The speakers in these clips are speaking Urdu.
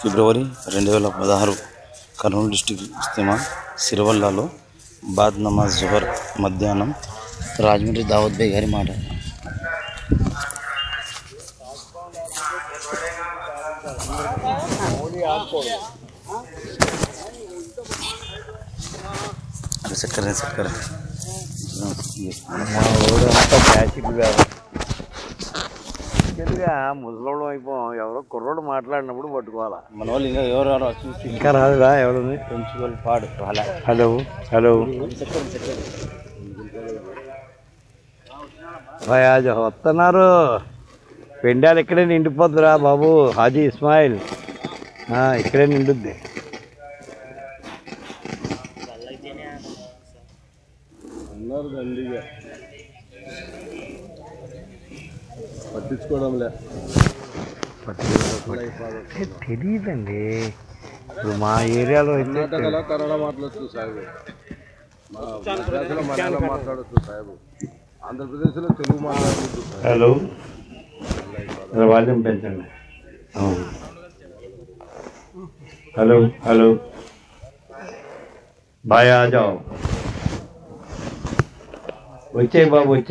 فبروری رنڈ پدہ کلسٹ اشتما سیرولہ باد نماز زہر مدد راجمنٹ داوت بھائی گاٹ سکر مسل وار پہنچا بابو ہزی امہل ہاں ہلو پچو با آجاؤ بابوچ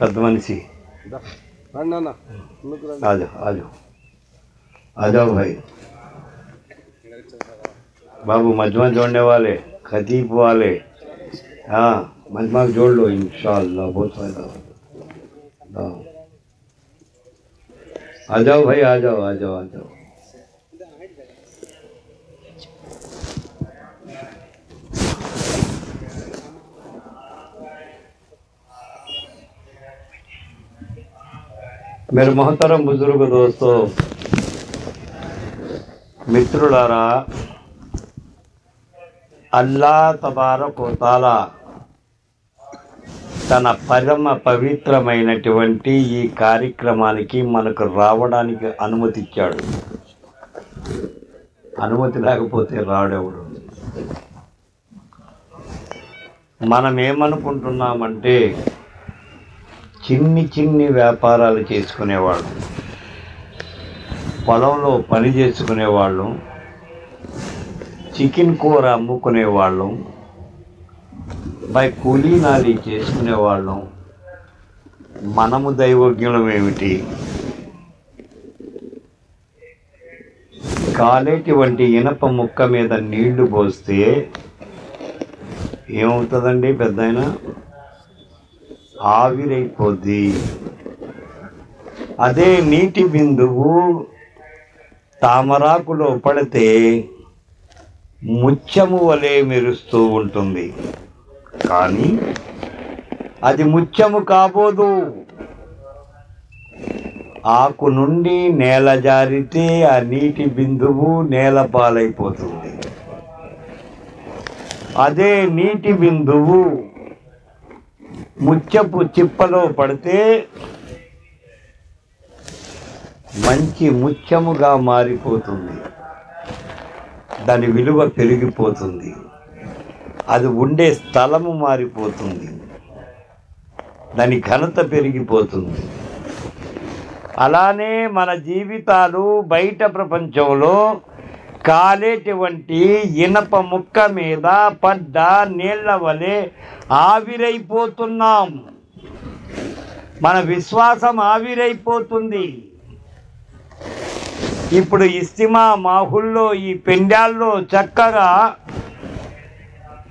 పెద్ద మనిషి ఆజు ఆజు ఆజావు భాయ్ బాబు మధ్యమ జోడనే వాళ్ళే ఖతీబ్ والے ہاں مجمع جوڑ لو، انشاءاللہ، بہت فائدہ۔ ہوگا آ جاؤ بھائی، آ جاؤ آ جاؤ آ جاؤ۔ میرے محترم بجرگ دوستوں ملا తన పరమ పవిత్రమైనటువంటి ఈ కార్యక్రమానికి మనకు کی من کو راوٹ امتی لکھی روڈ منٹ ویاپاراسکنے والے پلو پنجنے والوں چکن کور امکنے والے بھائی پلی نیچے والوج کالی ون اندر پوستی آر ادے نیٹی بند تام پڑتے مت مٹ ادو کا آپ نیل جاری آ نیٹی بند نیل پال ادے نیٹی بند مت چ پڑتے مجھے مت ماری دن پہ ابھی استل ماری دن گنتا پہ اولا من جیت بھٹ پرپنچ کال ان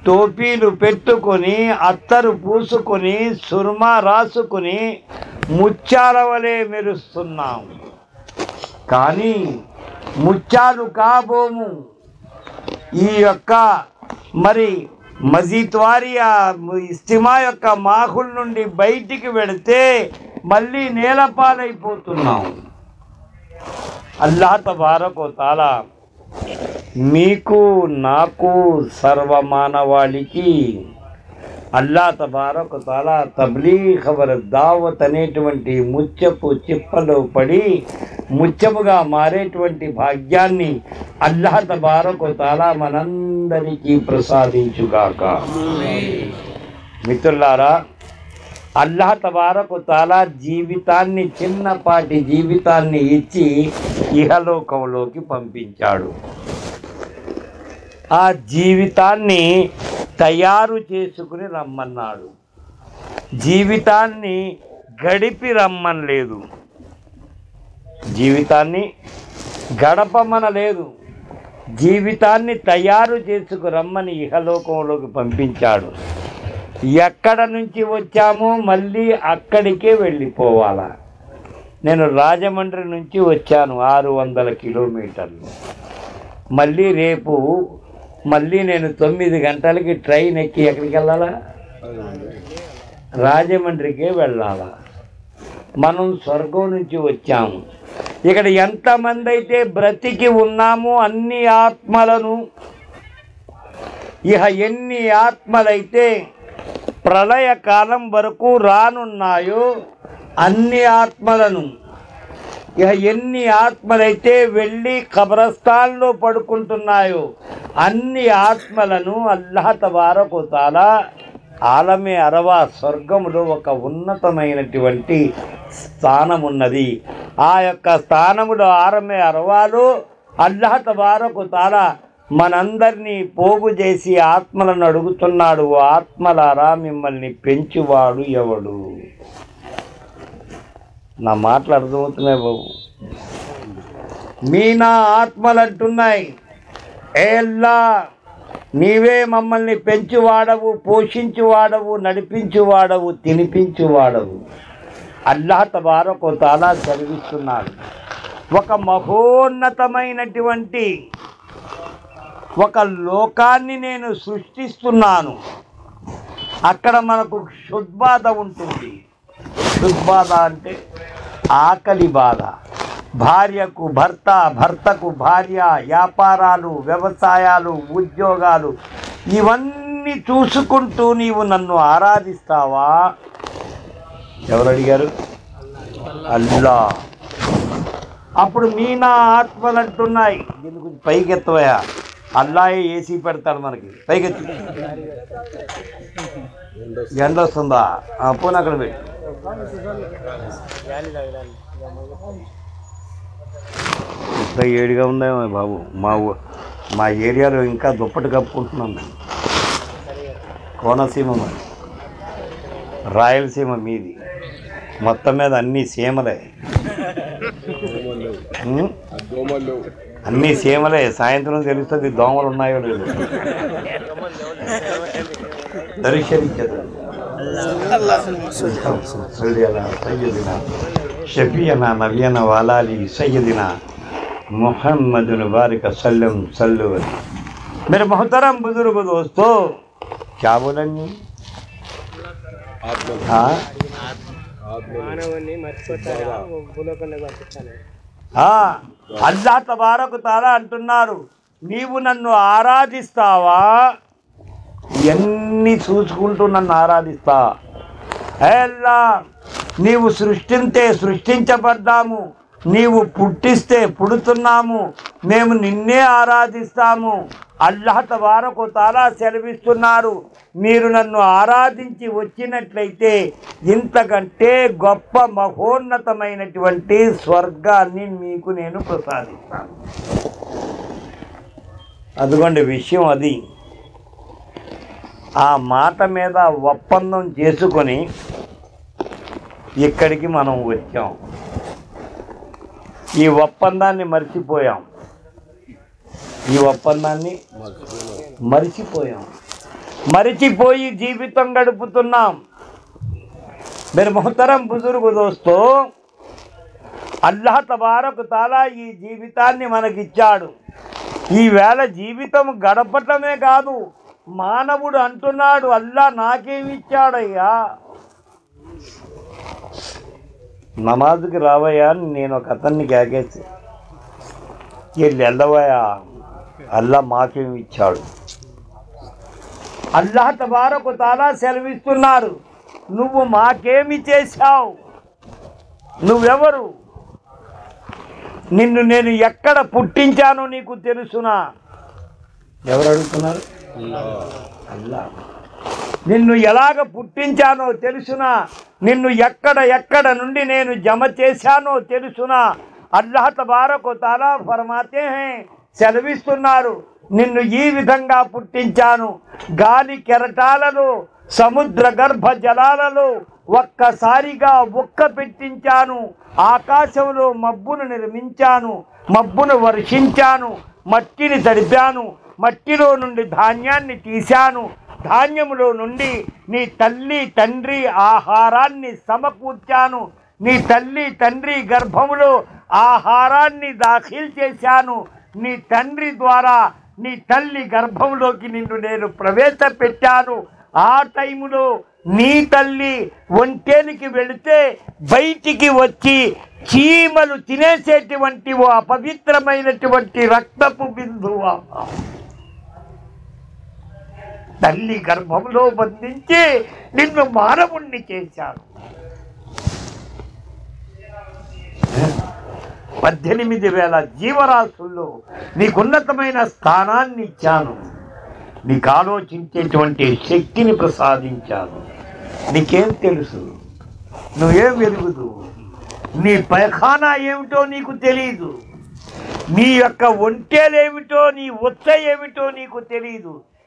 پوپی پوسکونی سمکنی میری کا بو مر مزید واریم یقو بھائی کیوں تو بار ہوتا سروانوک ما تا جی جی پوپنچا جیتا تیار چکی ریوتا گڑپ رمد جیتا گڑپمن لوگ جیتا تیار چکنی اہلکے پوپچا وچا مو میڈک نو رجمن وچا آر ویلوٹر ملے رے مل ن تٹل کی ٹرینکا رجمن کے ویلالا منہ سرگوچ بتی کیم ایس آپ لے پر آپ آت لبرو پڑنا آم لوگوں آل مرو سوتھا آپ آرمی اروہت وارک منندر پوگیسی آتگا آمل موڑ نہر باو مین آپ لے لا نمچواڑو پوشیو نپچیو تیواڑ بار کو چھوڑ مہوت لوکی نو اکڑ من کو شاٹ وسایا چوسک نو آروڑا اب نتلٹ پی کے اللہ پڑتا منگو گند بابو ایری دیکھ سیم ریل سیم میری مت میڈی سیم لوگ అన్నీ సీమలే. సాయంత్రం తెలుస్తుంది దోమలు ఉన్నాయో లేదు. దర్శనించదు. شفینا نبینا والالی سیدنا محمد مبارک سلم سلو میرے محترم بزرگ دوستو کیا بولیں گے ہاں اللہ تبارک تارا نیو نو آرونی چوچکٹ نادھیلا نیو سی سرپا پہ پا میم نردستا را سر نادھی وچنٹ گہوت نیو پرساد ادو آدنی اکڑکی منچا مرچ مرچی گڑتر بہت الا تبارک تعلق جیت گڑپٹ منٹ نہاڑا نماز کی رویا نیو میم تو بارک تارا سلومیس پٹی نیوسنا ناسنا جم چیسنا سرچر سمدر گرب جلال ساری پٹی آپ مبشن مٹی مٹی لوگ دھایا تیسا دان تعلی تنری آہارا سمکوچا نی گرب آہارا داخل چا تنری دوارا ن تین گربی نیو پرویش آنٹے بہت چیم لینسے پہ رت پ تھی گربھی ندی ویل جیو راشتہ نچاد نخان یہ وت یہ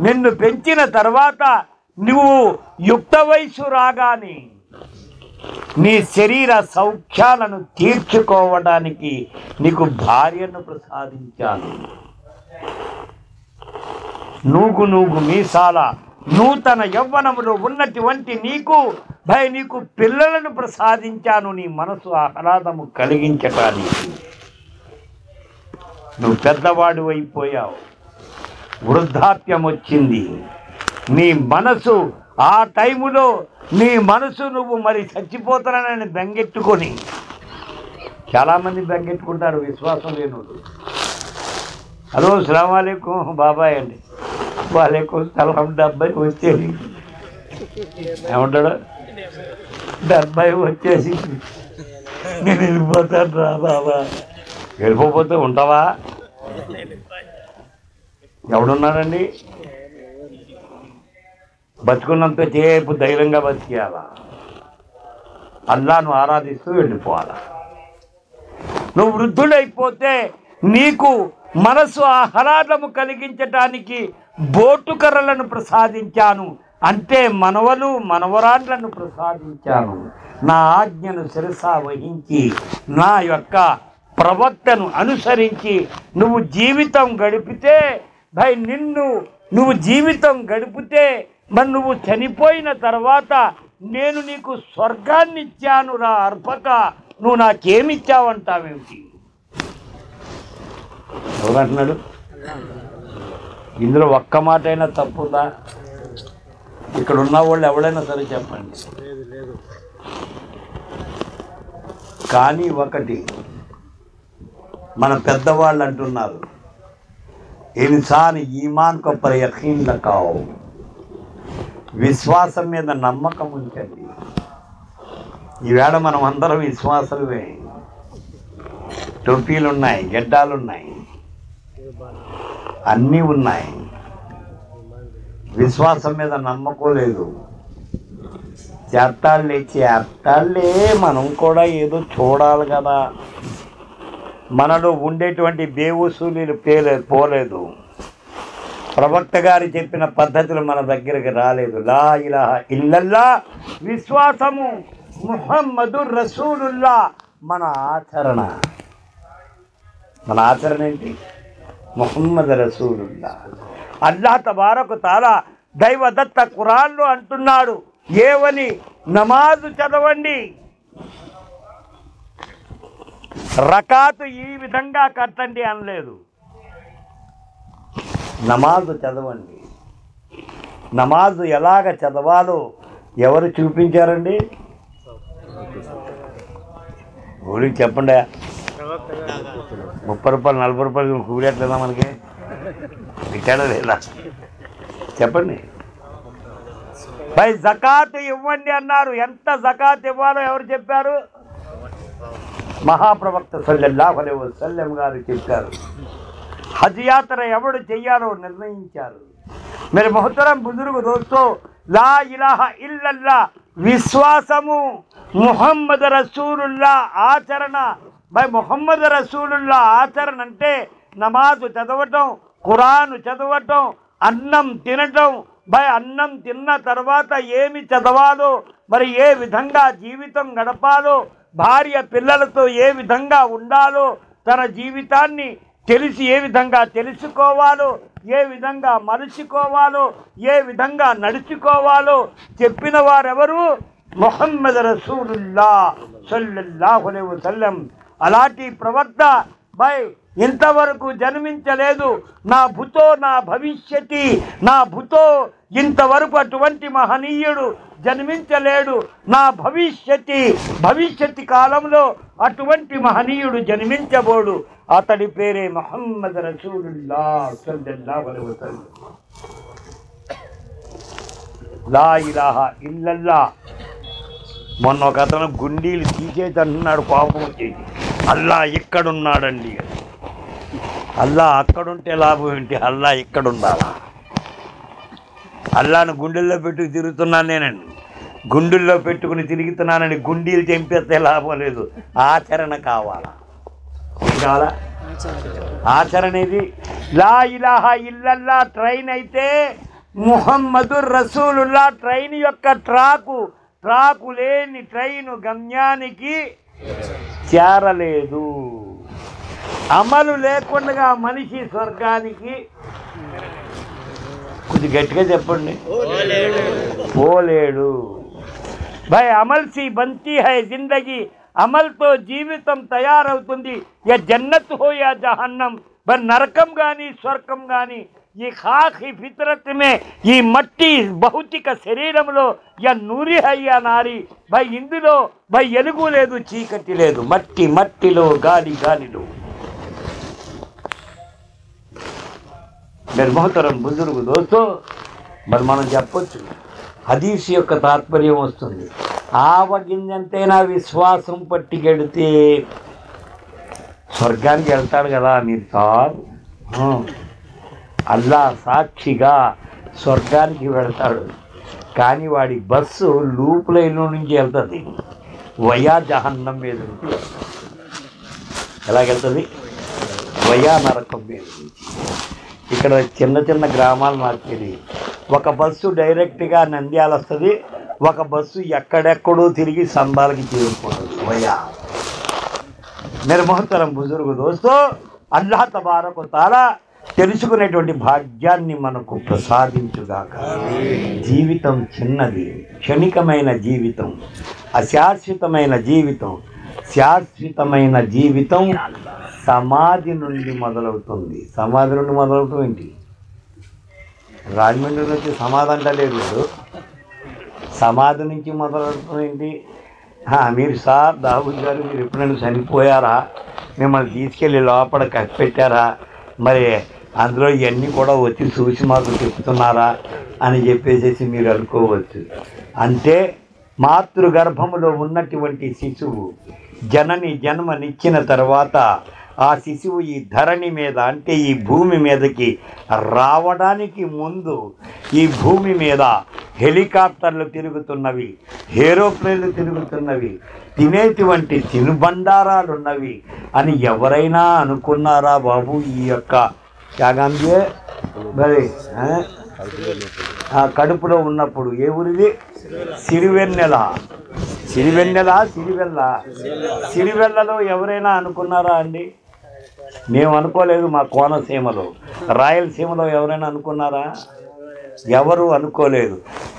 نچن تروت نوک واگنی نیخ کو ناریہ نوتن یو نمبر ون نی کو بھائی نیو پیسا نو آدم کل گیو وداپ منسوخ منسوخ مر چنگنی چالا مند بتا رہا ہر السلام علیکم بابا کو ڈبئی ڈبا بتک دیکھ بتک آرا دے کو منسوخ کل گوٹر پرساد منو لو منو رسا دا آجرس وہ یقین اچھی جیت گ بھائی نو جیت گڑتے چنی تروت نیو نورنیچا ارپکے چاوٹے ان کا تبدیل سر من پہوٹ انسان ایمان کو پر یقین لکاؤ وشواس میڈ نمک یہوڑ منوسل ٹوپیلنا گڈ وشوس میڈ نمک من چوڑا من لوگ بے وصولی پوک گار چد دیکھ لچر من آچر محمد رسوت نماز چلو رکھا یہ کٹن چدو نماز چدو چوپی چپڈ روپئے نلب روپئے کل ملک زخاتی مہا پروکت سلسل گار چار ہز یاتر میرے محترم بہت لاحلہ محمد بھائی محمد رسوٹ نماز چدوٹ خرا چدوٹ بھائی اہم ترات یہ چولہا جیت گڑپو باریہ پلوگا ہونا تر جیتا یہ ملس کو یہ نوچو چار محمد رسو اللہ بھائی ان کو جنمنتی محنی جم کال محنی جا متناکڑ لاڑ نیڈ لیں گی چمپ لے آچر آچر محمد گمیاں مشی سور تیار یا جنہ نرکم گانی سونی فیتر بہت نوری اِن یہ چیز مٹی مٹی لو گی گالو برمتر بجرگ دوستوں پہچیش یق تات آپ گاشن پٹی کے سرگا کی بس لوپ لوگ ویا جہن ملک ویا نرک ملتی گرما مارتی ڈر نند بس تھی سنبال بزرگ دوستوں بار تاسکنے باغ مساد جیتکم جیتاشت میوت شاشت جیت سم نمبر مدل سمجھی مدلے رجمند سمجھا سمجھی مدلے ہاں میرے سار داولی سنپارا میسک لوپ کچھارا مر ادو چار اچھی میرے کو شننی جنم تروت آ شر مید اٹھے یہ بھومی مید کی راوٹ مید ہفٹر ترگت ترگت ون بندارا بابو یہ یقین آ کڑپل ابھی میم کون سیم لوگ سیم کو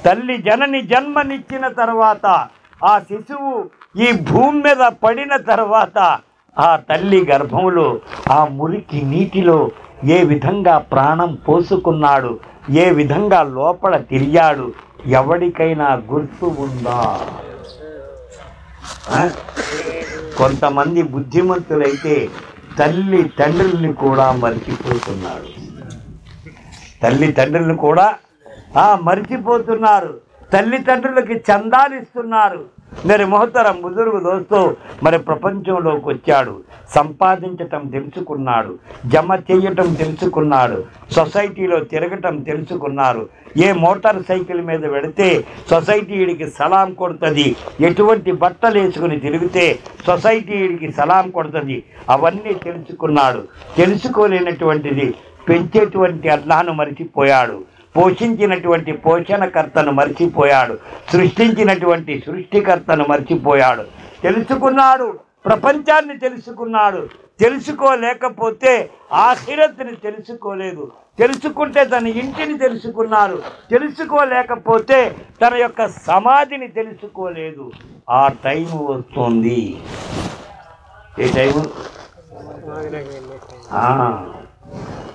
تعلیم جنم ترات آ شو میگ پڑوت آ تھی گربل آئی پراڑھ پوسک لوپل تک مند بھن کے تعلیم تعلیم کو مرچ تعلیم چند میرے محترم بجروست مر پرپچا سمپاد جم چیٹ دلچسپ سوسائی لرگ یہ موٹار سائکل میڈ پڑتے سوسائی سلام کو بٹ لے سوسٹی سلام کوناس کو لینے اردا مرچ پوشن کتنا مرچیپیات مرچیپیاں آپ کو تر یق سمدھی آپ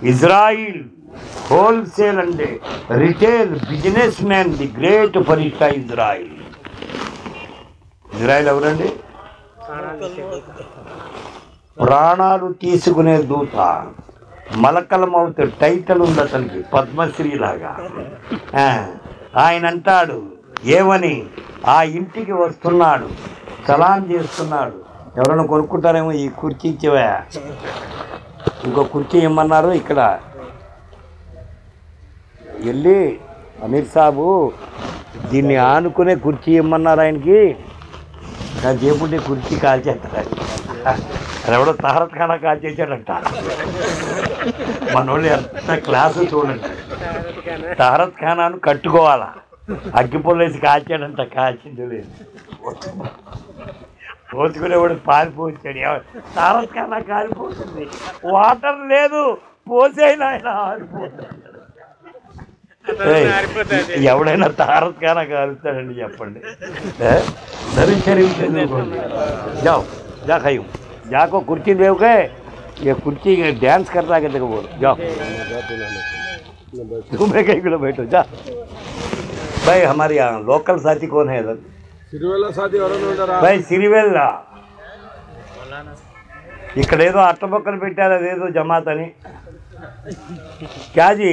انزرا wholesale and retail businessman گرش پر پدمش آئنٹ سلان چیز ان کو دکرنا آئن کی ترتانہ کا تردا کٹ اگلے سے کاچاڑ کا پال پوچھا ترنا کال پہ واٹر لوگ آئیں ఎవడైనా కాలుస్తాడండి చెప్పండి జావ్ జా ఖయ్యం జాకో కుర్చీ లేవుకే ڈانس کرتا جاؤ جا بھائی ہمارے یہاں لوکل ساتھی کون ہے ادھر ساتھی بھائی سریویل اکڑ اٹپکن پٹارو جماعت అని క్యాజీ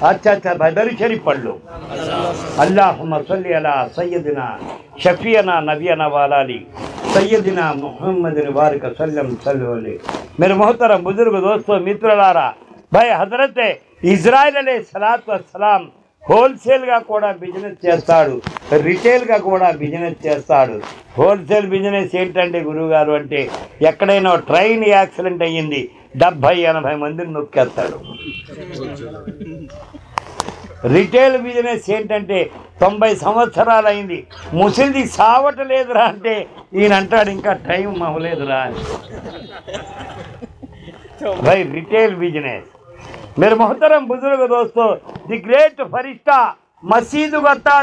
اچھا اچھا بھائی بری شریف پڑھ لو اللہ صلی علی سیدنا شفینا نبینا والا علی سیدنا محمد مبارک وسلم صلی علیہ میرے محترم بزرگ دوستو متر لارا بھائی حضرت ఇజ్రాయెల్ అనే సలాత్ సలాం హోల్సేల్గా కూడా బిజినెస్ చేస్తాడు రిటైల్గా కూడా బిజినెస్ చేస్తాడు హోల్సేల్ బిజినెస్ ఏంటంటే గురువుగారు అంటే ఎక్కడైనా ట్రైన్ యాక్సిడెంట్ అయ్యింది ڈبئی یا نوکا ریٹل بزنس تمبئی سوتر مسلما ٹائم او بھائی ریٹل بہتر بہت دیکھا مسداستا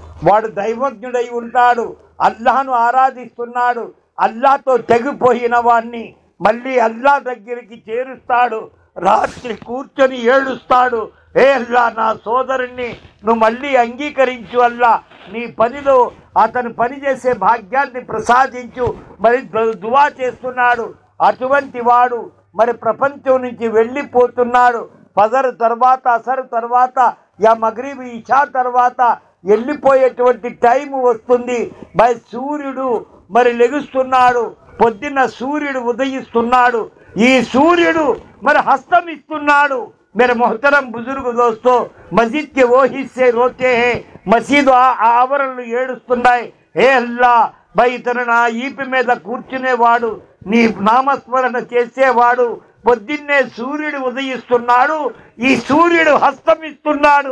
وڑ دلہ آراست تگ میری الا در کی چرا رونی ہے علا سو ملے اگیری چولہ نو اتنی پنجے باغ پرساد موا چیز اٹوتی وڑ مر پرپنچی ویلی پوتنا پذر تروت اصر تروت یا مغریب اشا تروہ بھائی سو مر لوگ سوئ ہست محترم بجرگ دوستوں کی آورست بھائی تینے نامسمرس پے سوئسنا سوستان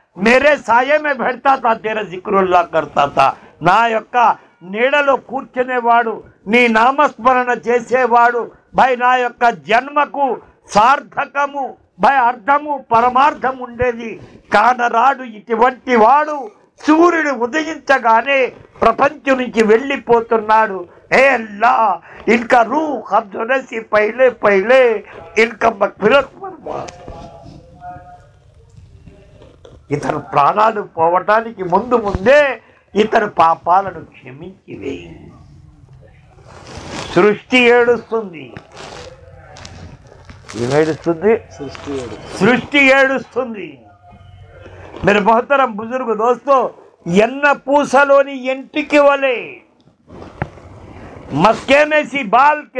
سارک پا سوئن چپچنا پہلے سر بہتر بجرگ دوستوں پوس لا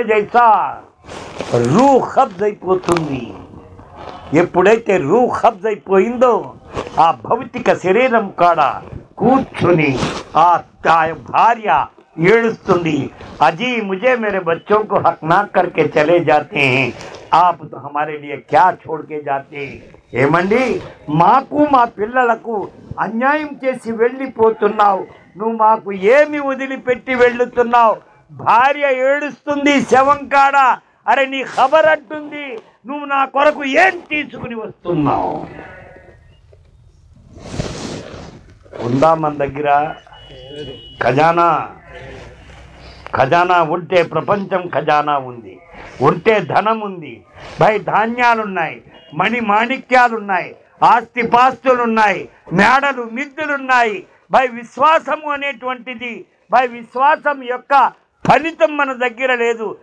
جیسا پہ ویتنا پیار کا من دجانٹ پرنٹ دن بائی دانیا منی معنی آتی میڈر میڈل بائی وشواسم بائی وشواسم یقین فلیم من دگر لوگ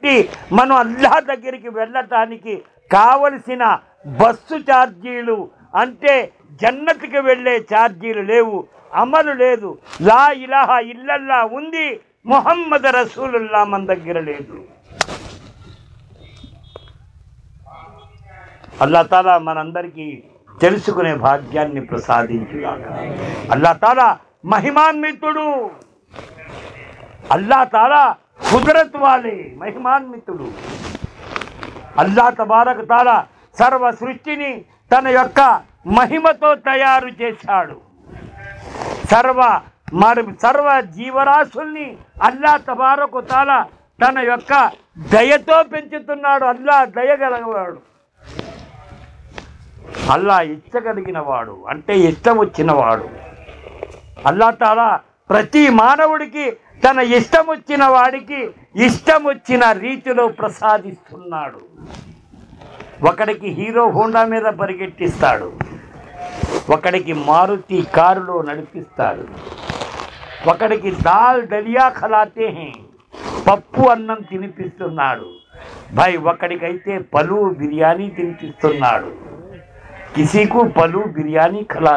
پی ملا دیکھیں بس چارجیل جن کی ویلے چارجیل محمد رسول من در تارا منسکری مہیم اللہ تعالیٰ قدرت والے، مہمان متلو۔ اللہ تبارک تا سر سر یوک مہیم تو تیار چیز سرو جیو ఇష్టం تن అల్లా తాలా پرتی تھی ہیروڈ پریگتی مارتی کار لڑا دا دیا کلا پو اہن تک بھائی کے پلو بیاں تب کسی کو پلو بیاں کلا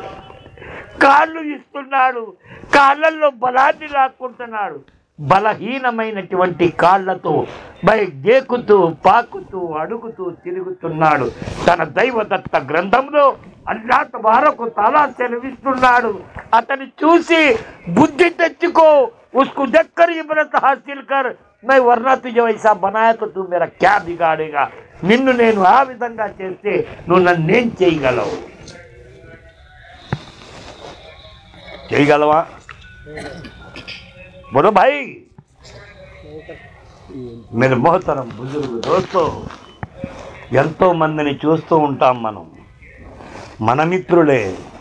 بلاک بلہین بھائی گیکتو ترکتنا ترتھ اتنی چوسی بچ ور تجا بنا دن آدھا نو چلو بر بھائی میرے بہت مند چوستھ من من مو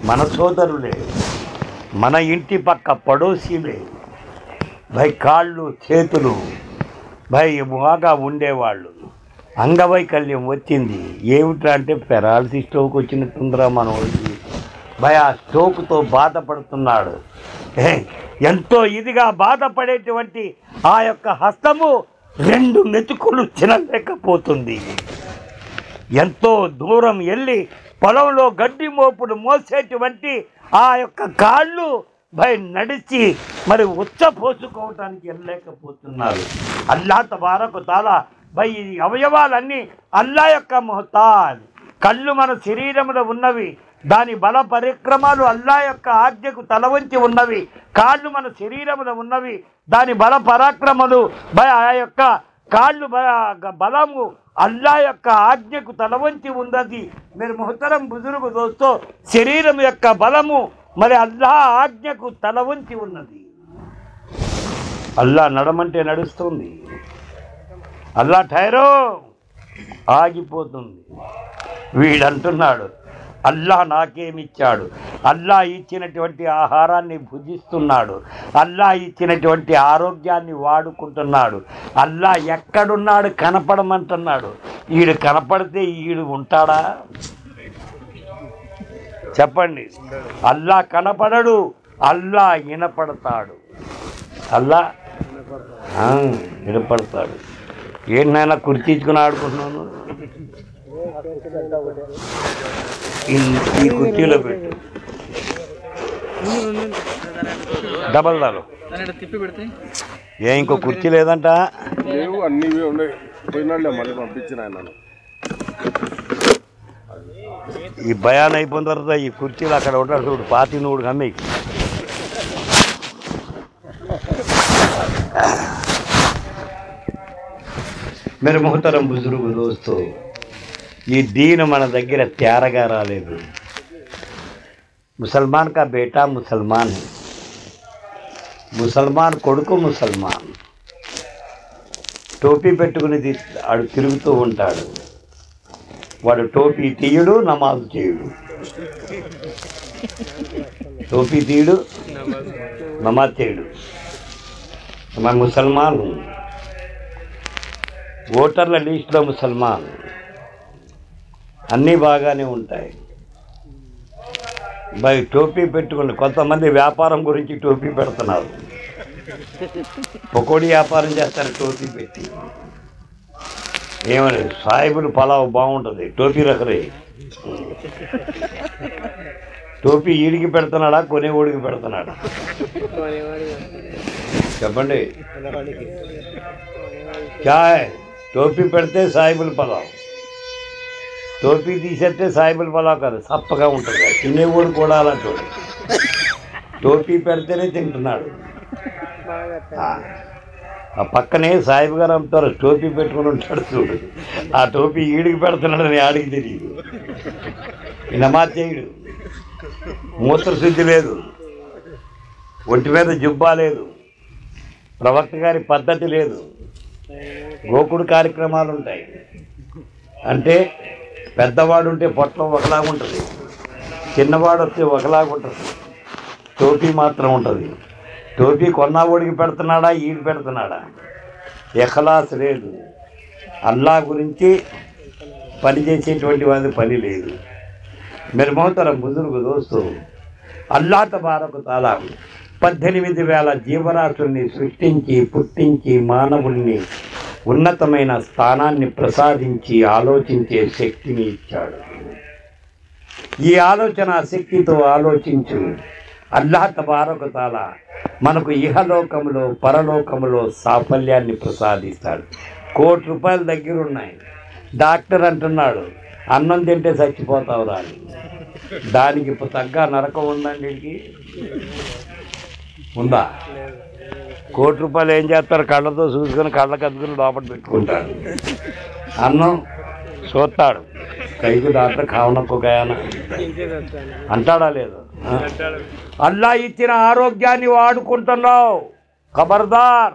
من سودر لوگ پک پڑوسی بھائی کا چیلو بھائی بہت ونڈے اگ ویکل وچیٹ پیرال మన من بیا چوک تو بات پڑنا باد پڑے آپ ہست روت ہو گڈ موپڑ موسے آئی نی موسٹ وارک تا بھائی اویو یوک ملو من شروع دن بل پریکرم لوگ یق آج تلوچی کا من شرین دا بل پاکرم لوگ آپ کا بل یوک آج کو تلون مہتر بجروست آج کو تلون نڑمنٹ نو آپ الا نکے چاڑوچنٹ آہارا بھجیست آروگیاں ولا ایکونا کنپڑنا ویڑ کنپڑتے ویڑا چپی الا کنپڑوپتا ہاں انتہا کچھ آپ بیاں یہ اکڑ پات برگ یہ دین من دگ تسل کا بہٹ مسلسل ٹوپی پٹ آٹا ٹوپی تھی نماز تھی ٹوپی تھی نماز تھی مسلو لیسل اینی باغ بھائی ٹوپی پیٹ مندر ویاپی ٹوپی پڑتنا پکوڑ وپر ٹوپی سایبل پلاؤ باؤنٹ ٹوپی رکھیں پڑنا کنے اوڑک چاہیے چاہ ٹوپی پڑتے سایبل پلاؤ ٹوپی تیس کا سپ کا تین کو ٹوپی پڑتے آ پکنے ساحب گارتر ٹوپی پیٹ کو چوڑی آ ٹوپی یہ آڈر نماز موت شدی لے جا لے پروک گاری پدتی گوکڑ کارکرماٹا اٹھے پیدوڑے پٹلا کچھ توٹو تو پڑتنا یہ خلاس لے الا گری پنجیٹ پہ لے بہتر بجرگ دوست بار تالا پدنی ویل جیوناش سکو آتی تک پہلو سافلیاں پرساد کو دے ڈاکر اب تھی سچپت دگا نرک ہوتی کل تو چوز لوپٹو لے آپ خبردار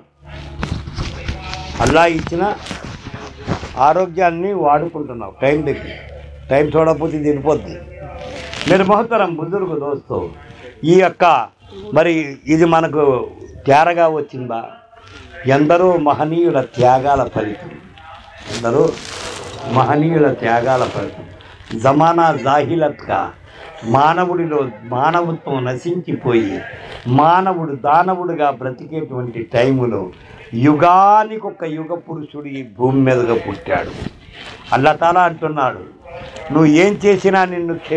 آرویا چوڑ پہ دیکھ بات بہت مر من کو تیرا وچ یو محنی تیاگ فلیت محنی تریت زمنا ضاہوت نشیں پوڑا بتکے ٹائم لوگ یوگا یگ پھر بومی مٹا تار اٹھنا نونا ناسک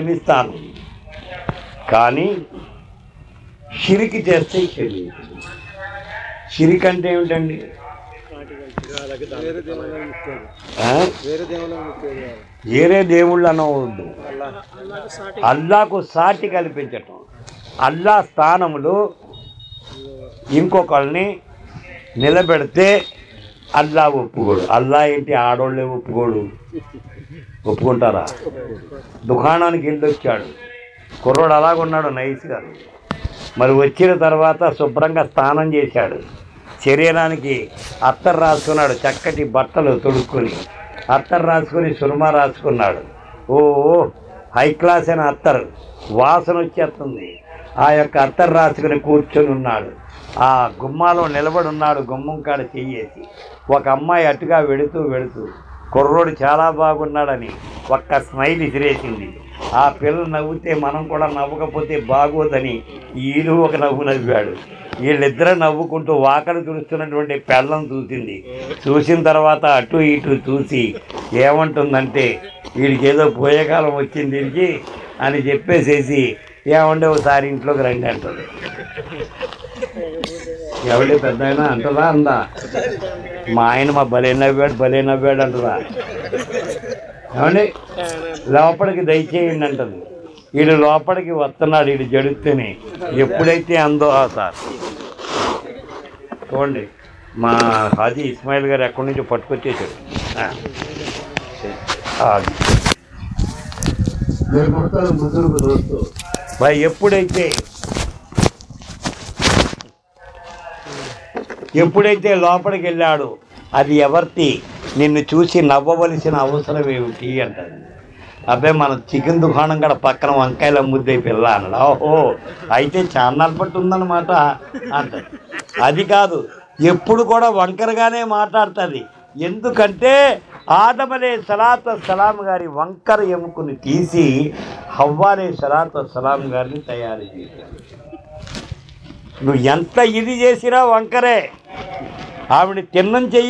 چری کنٹھنٹے ساٹی کلپ اسپوڑی آڈو دکان کی کلا نئی مر وچن تروت شبر جیسا شروع کی اتر راسکنا چکٹی بٹل تک اتر راسک سرما راسکنا او ہائی کلاس اتر واس نچے آپ اتر وسکنی کوچنی آ گمبڑنا گم کا وہٹا وڑت قر چالا باغنا پک اسے من نوتے باغونی وو نوا ویری نوکر چوتھنٹ پوچھی چوسن تروت اٹھوٹ چوسی یہ دونوں پوے کالمچہ چاہیے وہ ساری رنڈنٹ ایوڑ پہ آئی اٹھا بلیا بلیاں لوپلک دہ چاہیے وتنا ویڈیو جگہ اندو سار چوزی اسمل گار اکی پٹر بھائی ایپ ایپڑتے لاڑو ادر تھی نوسی نوبلسن اوسرمٹی اٹھا ابھی من چکن دکان کا پکن ونکل مدد پہلے اوہ اہم چل پڑوڑا ونکر گٹا آٹو نے سلات سلام گاری ونکر امکنی تیسی ہو سلا سلام گاری تیار چیز وکر آن چی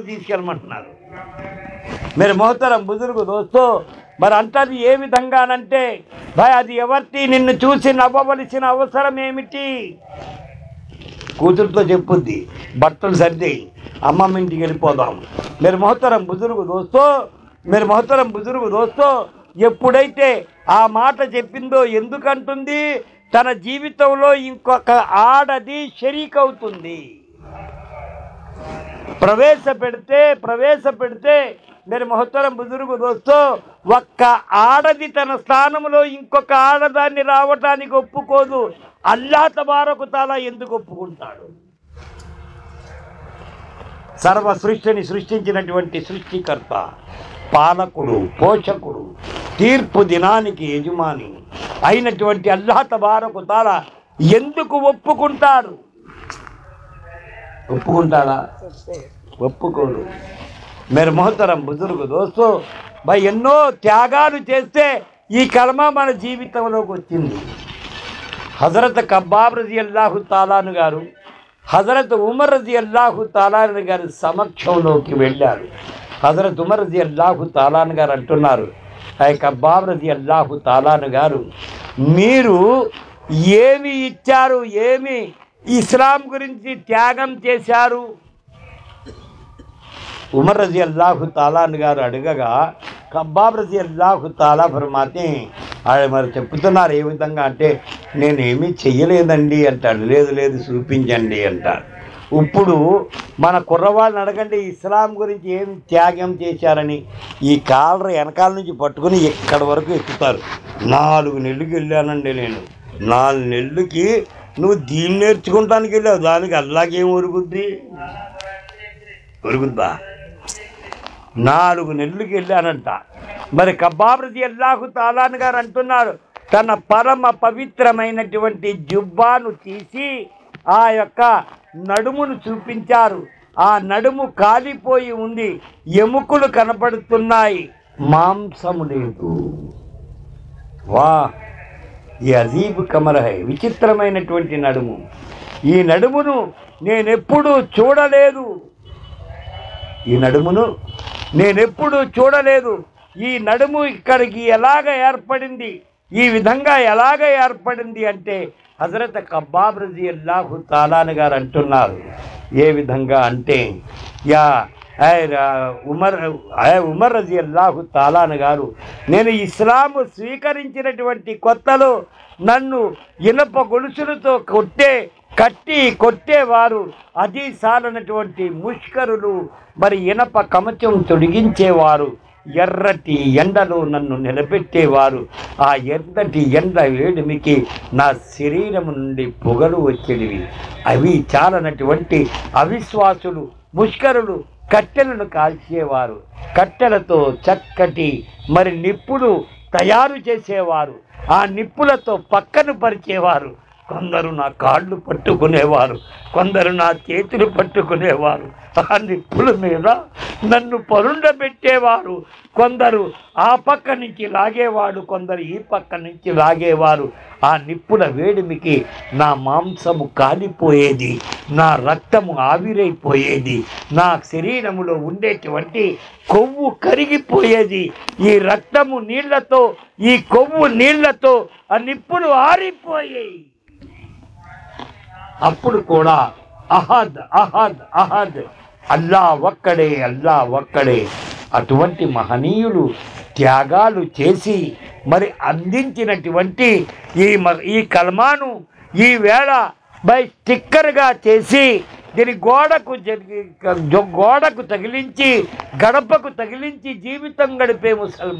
جیسکمنٹ میرے محترم بجرگ دوستو مرٹ بھائی ادھر چوسی نوبلسمی بتل سردی امن کے لیے پداؤں میرے محترم بجرگ دوستوں محترم بجرگ دوست آٹ چپ تھیت آریک پڑتے پڑتے مہتر بت آڈی تھی آڈا مارکا سرو سر سر سرکار پالکڑا یجم بار محترم بہت بھائی ایو تم کل من جیت حضرت کباب رزی الاحو تالا گار حضرت سمکار حضرت گار اٹھار تالا گار میرے یہ تلان گار اگ گرزی تالافر چپت نینے چیز لیں گے چوپن ابڑ من کچھ تیاگار یہ کالر یونی پٹکنی ناگ نیو نیو دکاؤ دلہ کے دلگ نکلا مر کباب تالا گارٹنا ترم پوتر منٹ جیسی آپ نمپ چار آ نم کمکی کنپڑت وزیب کمر نڑو چوڑ لوگوں چوڑ لوگ نمک ایٹ حضرت کباب رزی الاحو تالا گارٹ یہاں رضی اللہ تالا گار نیو سوی کچھ کتاب گل تو کٹ کٹیوار ادی سال مشکر مرپ کمچ تیوہار یو نو نیو آردٹی ایڈ ویڈیو کی نیگل وچ او چلنے اوشا مشکر کٹس وار کٹو چکٹی مر نپو تیار چیز وار آپ پکن پریچےوار کو پٹ پٹ کونےو نک لاگے پک نی لاگے آ نپل ویڈیو کی نا میری آبر شریر کری رتم نیل تو نیل تو آ نپل آئے اکڑک محنی مر ابھی نو کل بائیر دیکھ گوڑ کو تگلی گڑپ کو تگلی جیت گڑپے مسل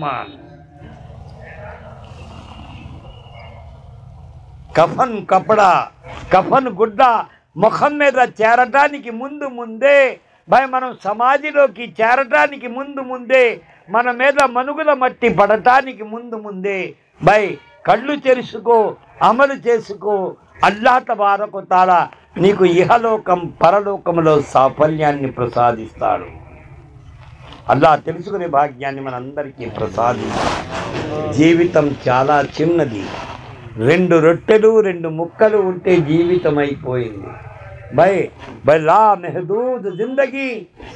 کفن کپڑا کفن گھم چرد بھائی من سمجھی من میز منگل مٹی پڑھنے بائی کلو امر چلا نی کو پھر لکم سافلیاں پرساستا تین باغ میری پرساد جیت چالا چیز రెండు రొట్టెలు రెండు ముక్కలు ఉంటే జీవితం అయిపోయింది بھائی بھائی محدود زندگీ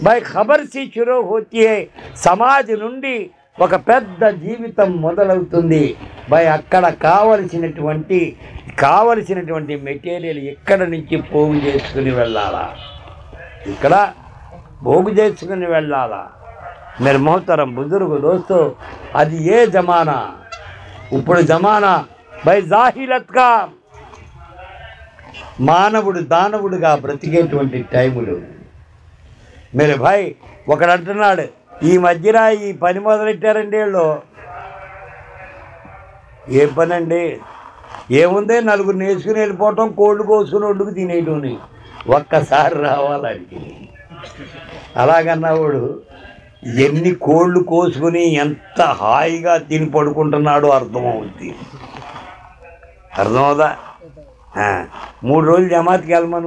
بھائی خبر سی شروع ہوتی ہے సమాజ్ నుండి ఒక పెద్ద జీవితం మొదలవుతుంది బై అక్కడ కావలసినటువంటి కావలసినటువంటి మెటీరియల్ ఎక్కడ నుంచి పోగు చేసుకుని వెళ్ళాలా ఇక్కడ పోగు చేసుకుని వెళ్ళాలా మీరు మోహతరం బుజురుగు దోస్తు అది ఏ జమానా ఇప్పుడు జమానా بھائی ضاحل مانوڑا بتکے ٹائم میرے بھائی مدر پن مدلو یہ پنڈے یہ نلکوں کو تیٹ ساری راوال الاگن کو ہائی گا تین پڑکو اردم ہوتی۔ اردو دور جمت کے من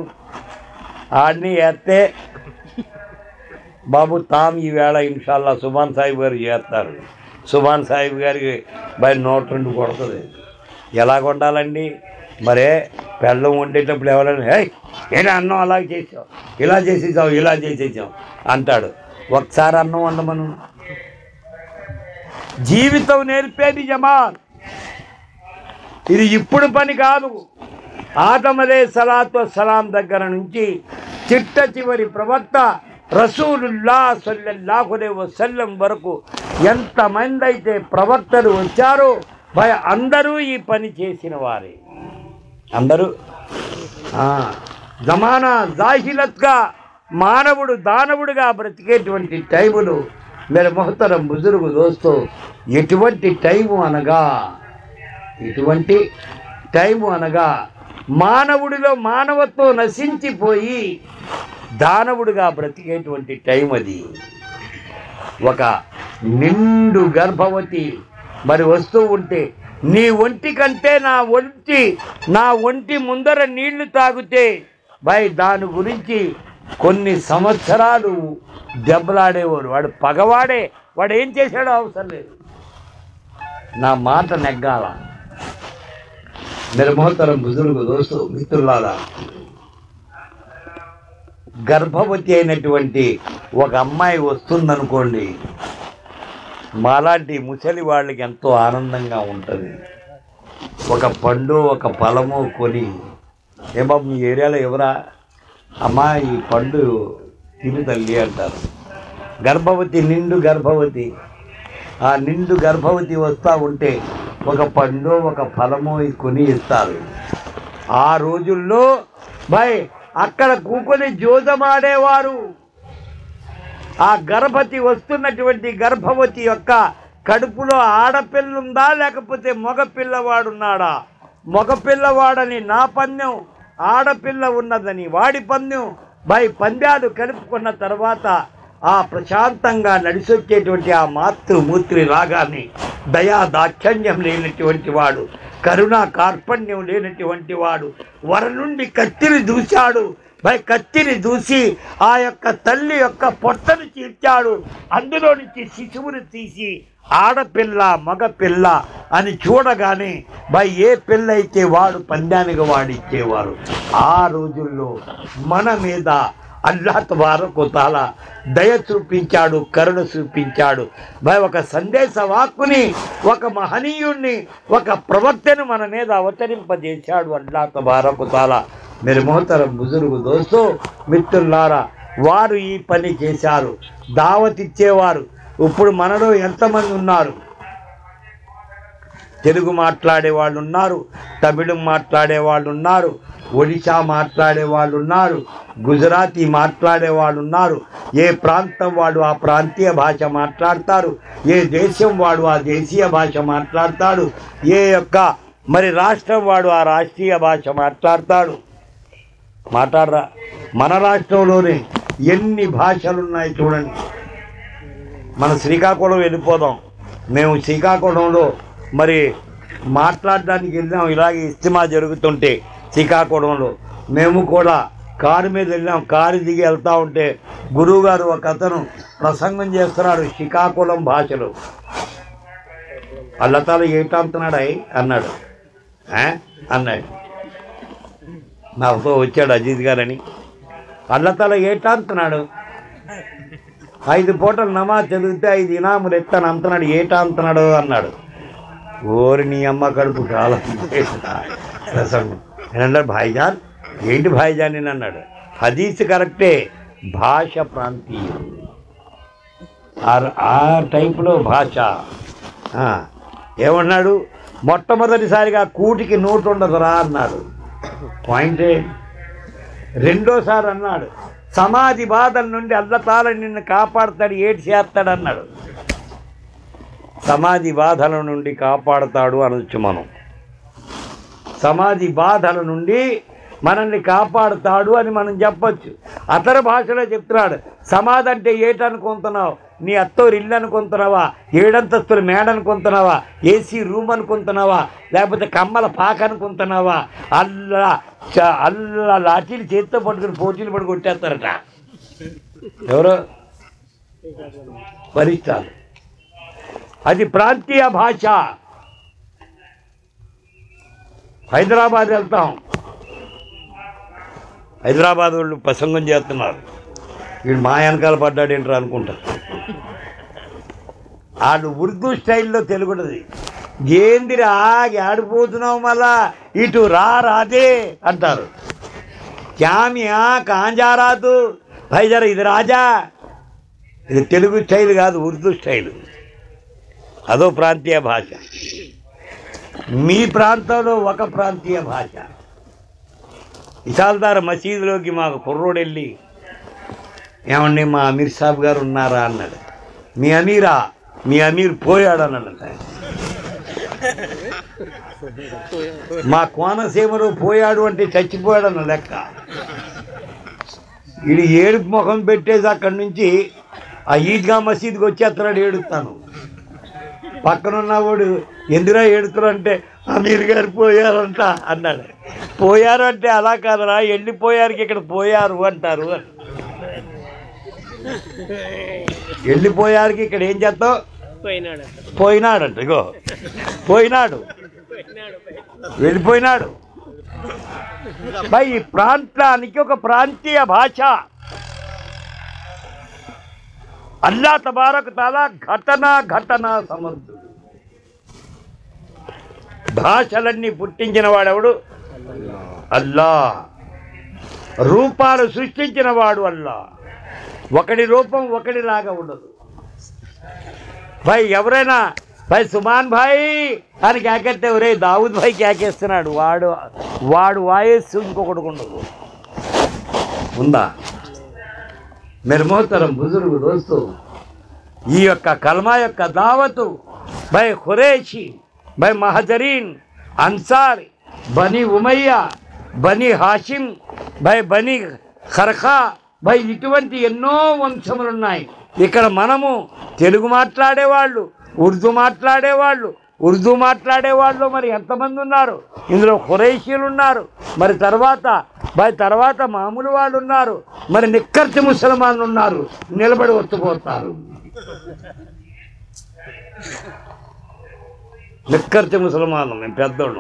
آتے بابو تام یہ ویڑ ان شاء اللہ سوباً صاحب گار چیز سوبان صاحب گاری بھائی نوٹ رنگ کون لیں برے پلے ٹو لوگ اینڈ اہم الاؤ اولاساسا ساری اب من جیت نپ پنی آدم سلا سلاوکل وسلم پروچارو پانی چار زمنا دانوڑا بتکے ٹائم مہتر بجرگ دوستوں ٹائم نش دانگ بتکے ٹائم گربتی مر ونٹنٹ نہا بھائی دا کو سوسر دبلا پگوڑ نگال دربتر بجرگ دوست میتھا گربتی وتندے مال مسلی آنند پنڈو کو پڑھیں تعلیم گربوتی گربتی آربتی وتھے پنڈ فل کو آج اکڑ آ گربتی وسنٹ گربوتی یق کل مغ پلونا مغ پلو پند آڈ پل و بائی پندرہ کلوکن تروت آپا نیچوکت کرنا کارپی کتنی دوچا بھائی کتری دوسی آپ تک پتہ چیڑ شگ پہ چوڑگنی بھائی یہ پل اتنے واڑو آپ من مید اہت بارک دورچا کرد واک مہنی پروت اوتریمجا بار موتر بزرگ دوستوں متارا وار یہ پہ داوتی اب من لوگ مندر تمڑے والے وہیشا ملا گجراتی مٹا یہ پرایش ملاڈتا یہ دشمن وڑ آدی بھاشا یہ مر آد بھاشتا من رشنا چوڑی من شریقوں میم شریق مر ملاڈاسترگے شیق میم کار میری کار دیکھیے گھر گار کتوں پرسنگ جب شیقا کو یہ ٹناڑنا وچا اجیت گارنی پلت یہ پوٹل نماز چلیتے اب انتنا یہ ام کڑکا باعجار یہ بھائی جان ہدیس کٹ بھاشا یہ مٹ مار نوٹرا رنڈو ساری سمدھی کا یہ سیتا سمدھی باد لوگ کاپڑتا من سمجھی باد لوگ من کا منچ اتر بھاشل چپتنا سمدنٹ یہ تو نی اتر کو یہ تھیڑکو ایسی روم لے کر کمل پاک لکڑی کوچیل پڑے گا ابھی پران ہدراباد ہرباد پرسنگ جاتو اسٹلک گیندر آ گیا پوچھنا مل راتے اٹھار کا ادو پرانت بھاجر مسید کلر سا گارا می امی امیر پویا کون سیم پویا چیڑنا لکڑی مختلف آ یدا مسجد کوچی اتنا یہ پکن اندرا یہ پوارتا پوار اولادر پوار کی پینا گو پونا پونا بھائی پرتا سمن پڑپ سلوپڑنا پائی سوئی آنے داؤد بھائی کل یوک داوت بھائی خورشی بھائی محدرین بنی بنی ہاشیم بھائی بنی خرخا بھائی اٹھتی తర్వాత మామూలు వాళ్ళు ఉన్నారు. بھائی تروت میرے ఉన్నారు. నిలబడి مسل بہن دل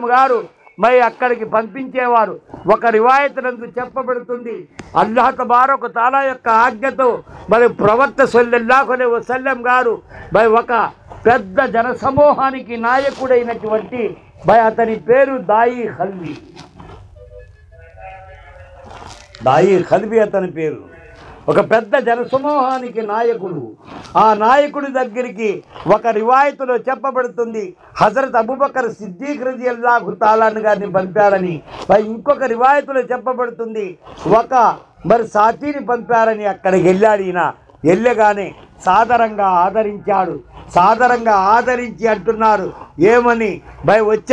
وار بھائی اکڑک پنپ روت تالا یق آج سلے و سل گار بائی جن سموا کی نای کو بائی وہ آوت بڑھتی حضرت ابو بکردر خر تاری پہ ان کی ریوتھ مر سا پکار آدری آدری بہت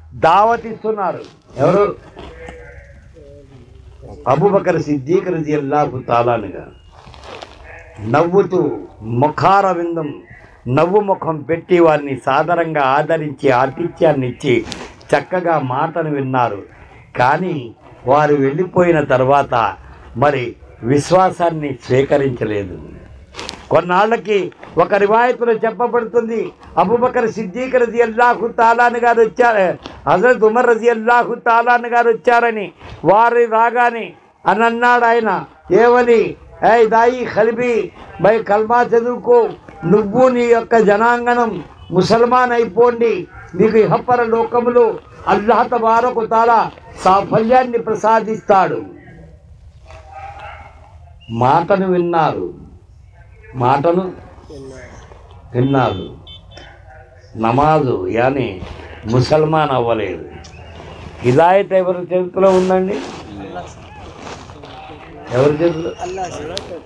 داوتی توخر بند نوختی وار آدری آتیت چکا مٹن وار وروط مر وشوسا سوکری چلے کوچار جنالرکوار تا سو نماز یا مسل چیز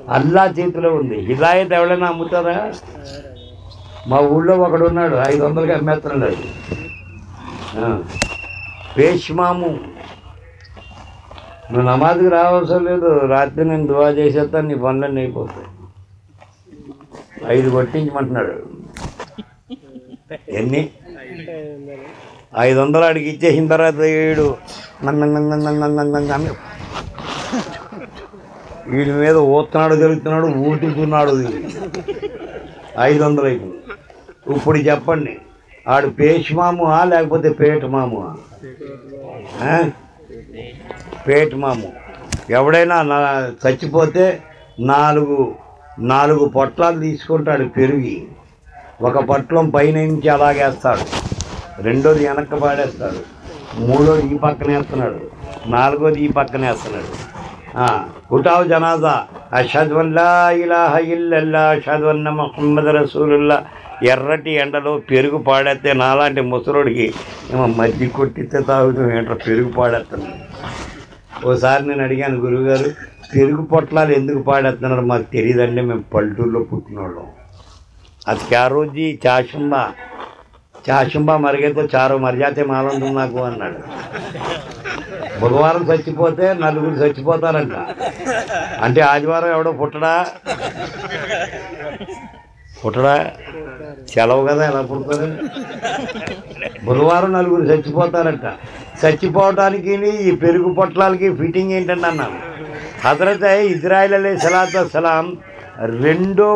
الا چیت ہولایتنا ورلونا ابوند نماز کی روس لوگ رات نو نئی ملنا اب آج ویڈ ہونا کرنا اوٹنا ابوند اوپر چپنی آڈر پیشما لے پیٹمو پیٹم چی نگو ناگو پٹا پی پٹن پہ الاگوست رنڈو یا انکا موڑو یہ پکنے ناگوزن ہٹاؤ جناد رسولہ یو پی پڑے نالا مسر کی مجھے کتا پڑے وہ ساری نیا گار پٹر پڑھنا میم پلو روزما روزی چاچا چاچا مرکز چار مرجا منا بار چچپتے نلگر چچی رہے آدوار ایوڑ پٹا پٹڑا سلو گد اتنا بھار نلگر چیت چیرگ پٹل کی فیٹی حضرت انزرا سلاسل رنڈو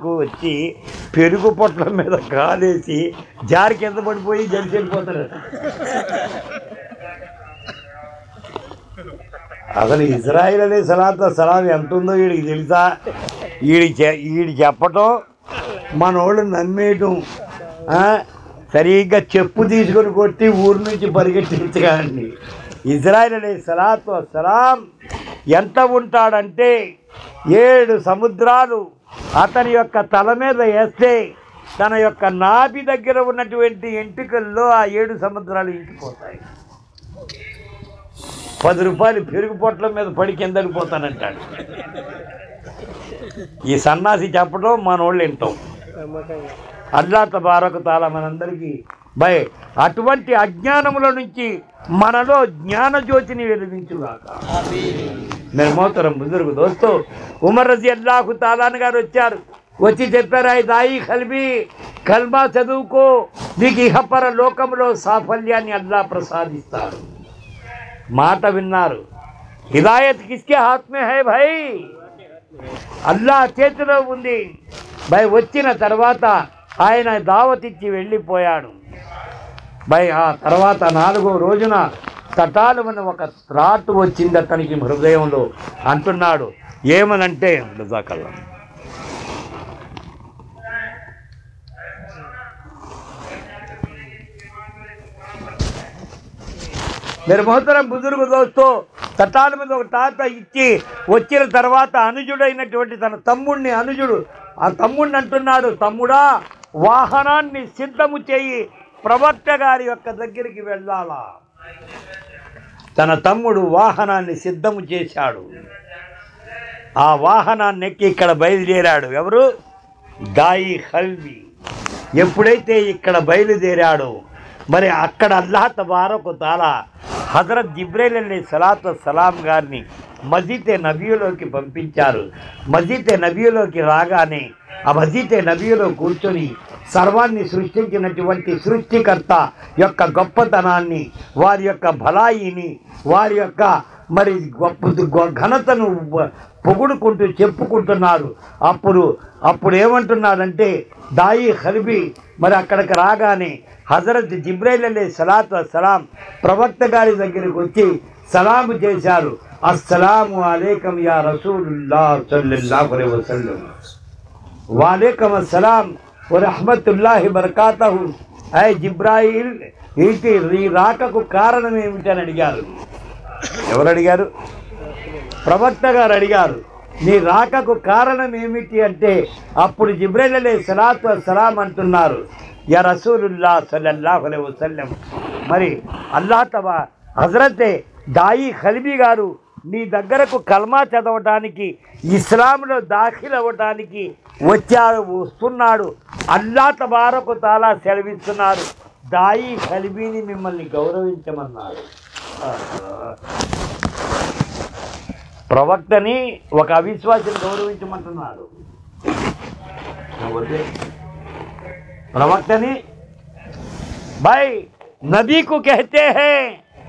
کو وچی پھر پٹ مالیسی جارکنت پڑ جل اصل ازرا سلاد چپٹ ممٹھوں سرگ چپ تھی کچھ پریگیچرا سلاس اتنی یق تل مست تن یقین دن کے لوگوں سمدرال پہ روپئے پھر پوٹ میڈ پڑکیٹا سنیاسی چپڑ منٹ اجلاس بارک تال مرکز بھائی اٹھنٹ اجن موتر دوستان گاچر بھائی وچن تروت آئن داوتی بائ آ تروت ناگو روزن سٹال ماٹ وچ ہردیڈ مزا کلو بو تٹال ماٹ اچھی وچ اینڈ تمجھو آ تمنا تمڑا واحت پروت گاری دیکھیں تن تمڑ واحد آپ بےراپتے بہل دے میرے اکڑ بار حضرت سلام گار مزید نبی پوپنچر مزید نبی راگنی آ مزید نبی سرو سرچ سرکرت گپت واری یقین بلا واری مر گنت پگڑک چوک ابڑے دائ خربی مر اکڑک راگ حضرت جبر سلا سلا گاری دے سلام چేశారు అస్సలము అలైకుం యా రసూలుల్లాహ్ సల్లల్లాహు అలైహి వసల్లం వాలైకుం అస్సలాం వ రహ్మతుల్లాహి బర్కాతుహు ఐ జిబ్రాయిల్ ఈటి రీ రాకకు కారణం ఏమిటని అడిగారు ఎవరు అడిగారు ప్రవక్త గారు అడిగారు నీ రాకకు కారణం ఏమిటి అంటే అప్పుడు జిబ్రైల్ అలే సలాత్ అస్సలాం అంటున్నారు యా రసూలుల్లాహ్ సల్లల్లాహు అలైహి వసల్లం మరి అల్లా తబా హజరతే دائ خلیبھی گھر نکم چدوٹا کی داخلو کی تعلق سنابی مرکنی گوروشم بھائی نبی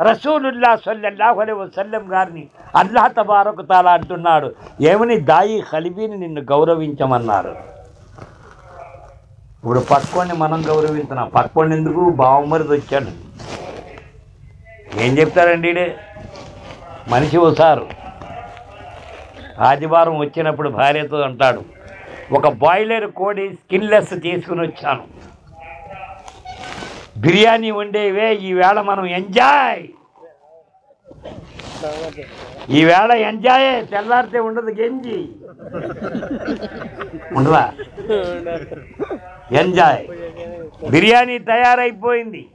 رسل وسل گارن تبارک تعلق داعی خلیبی گوروس مجھے پکونی منہ گور پکونی باؤمرچ مشار آدھار وچ بے تو باڑی اسکیل تیسرا بیانی منجارے بنی تھی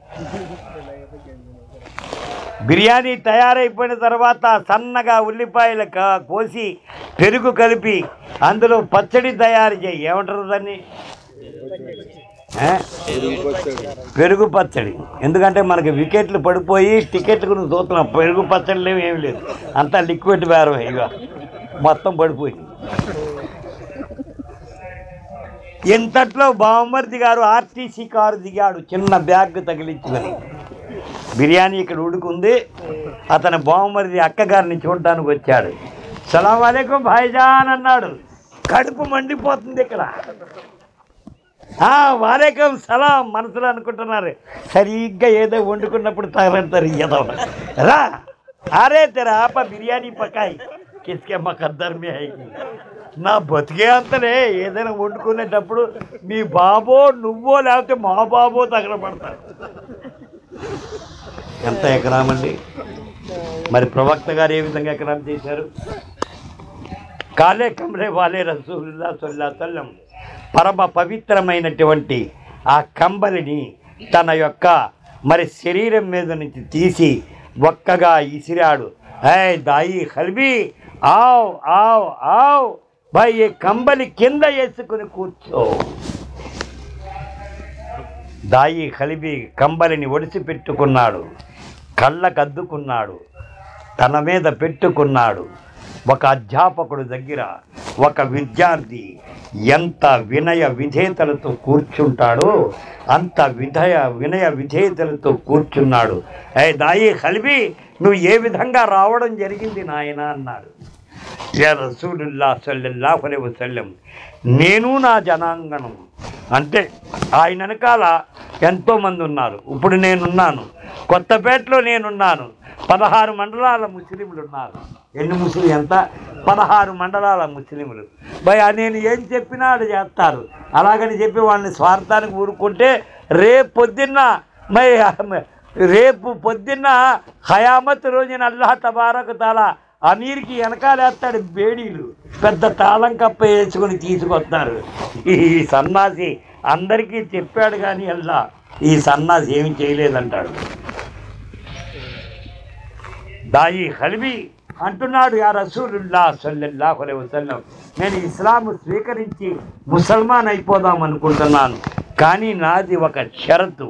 بیانی تیار تروت سنگ اہل کو پچی تھی یہ دن پگ پچیٹ منکوئیں ٹیكٹنا پھر پچ اتنا لیكر مت پڑ بہت گاڑی آرٹیسی كار دیا چھ ب تل بیاں اوڑکے اتنے بہمردی اک گارا كوچا سلیکم بائی جان كڑپ منگا ویکم سلام منسلک سرگ ونک تگار آپ بیاں پکا کس کے بتکے اتنے ونڈک ماں بابو تک پڑتامے مر پروک گارے کال کمرے والے پہم پوتر منٹ آمبلی تن یق مر شرم میڈیو کمبلی دائ خلیبی کمبلی وڑپنا کل کھنا تنوع اداپکڑ دیکھ یہاں راوٹ جی آئن اللہ نیو نا جناگ اٹ آئنک یت مندر ابڑ نیونا کت پیٹ پدہ مسمل پدہ مسمل بھائی نینے چپنا الاگنی سوارت رے پہ بھائی روپیز خیامت روزن تبارک تعلق امیری کینکے بےڑی لوگوں پہ تامکتا سنسی ادرکی چپا یہ سنسی یہ دا ہلبی اٹھنا یا مسلام کا شرط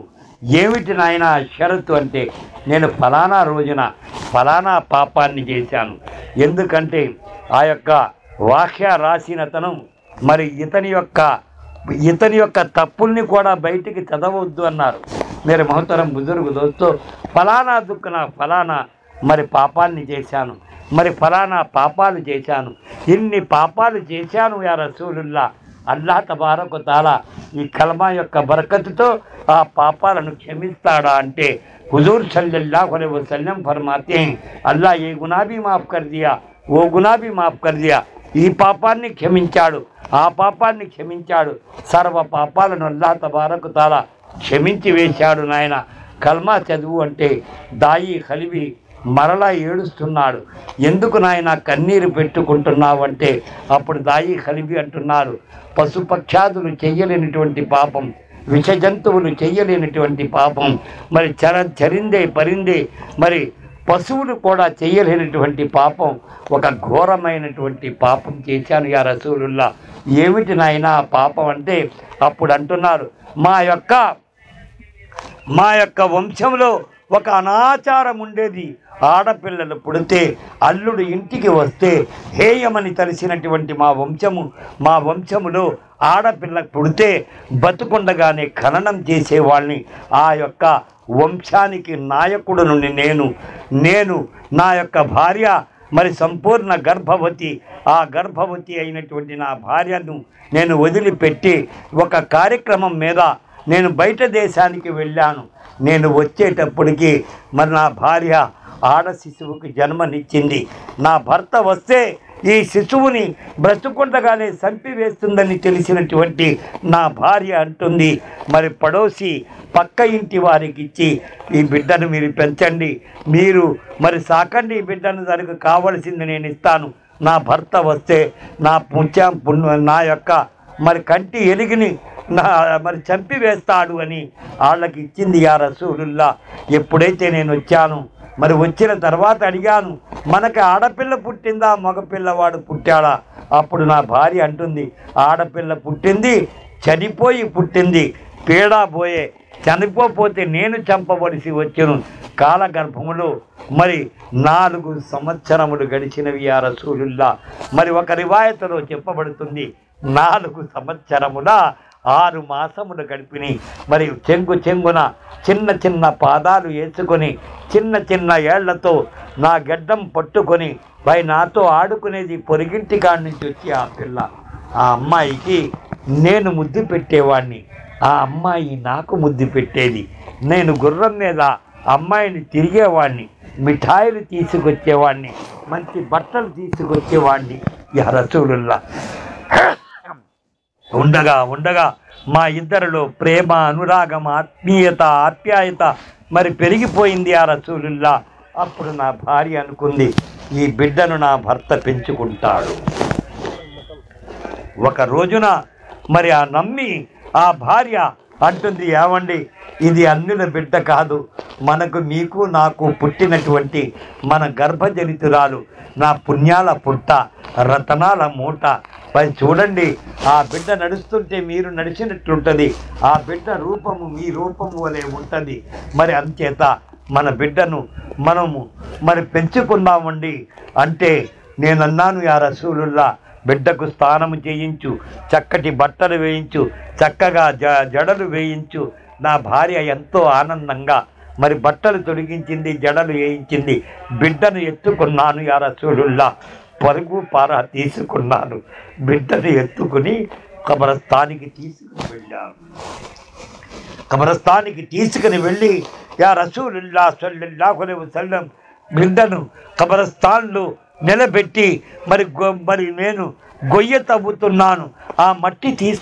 یہ آئن فلانا روزان فلانا پاپا جسان آپ واخن تم میرے یقنی یقین تبل بھائی کی چدو مہتر بجروستان مر پا جسا میری فلاں پاپا جیسا انپال چیزا یا رسول بارک تعلق کلم یوک برکت تو آپستا حزور صلسم فرماتے الا یہبی معف کر دیا وہ گنابی معف کر دیا پاپا کمچا آ پاپا کمچا سرو پاپال بارک تعل کل چی دا کلی مرلا ایسا نا کلر پیٹ کونٹے ابڑ دائی کلیبر پش پچا پاپ وش جن میں چیزیں پاپوں میرے چر چرید پریندے مر پش چیز پاپوں کا گورم پاپ چیز پاپ اپڑے میں ونشہ آڑ پل پی اوڑی ویئم ترسینٹ ونشم وشمو آڑ پل پی بتگا کننگ جیسے آپ ونشا کی نایکڑ گربتی آ گربتی اینڈ نیو ودلیپے کارکرم م نیو بھٹ دیشا کیسے مرنا بارہ آڑ شمنی چیزیں نہت وستے شرط نار اٹھن مر پڑوسی پک اٹھے بڑے پچیس مر ساقی بڑھنے سر کا نہ کن یہ مر چمپا آسرلا ابڑا مر وچن تراتوں من کے آڑ پل پا مغ پلو پا اب بار اٹھن آڑ پی چنی پٹی پیڑ بو چنی نیو چپبلس وچ کال گربل مر نگتر گڑھنے مر اور چپتر آرسم کبھی مرگ چنگ چنچ پادا چنچ تو نہ گڈ پہ بائی نہ آڈی پن کا آپ آئی نیو مجھے پےو آئی نوٹے نیو گر مٹھائی تیس مجھے بٹل تیسرا پرم اواگ آت آپیات مر پی رسولا اب بارہ ان کو یہ بڑھنا پچاج مر آ اٹھ دیامنڈے یہ ابھی بڑھ من کو می کو پٹی من گربنیت پٹ رتنال موٹ پہ چونی آ بڑ نٹ میرے نچنٹ آ بڑھ روپیوں مرچ من بڑوں من پچکا منڈی اٹھے نی نسل بڑ کو اسکٹی بٹ چکا ج جڑ یت آنند مر بٹ جڑی بڑھنے کو یا رسوڑ پھر تھی بڑے کو قبرست رسو لوگوں کبرستان لوگ نبھی مر گ مر ن تب آ مٹی تھی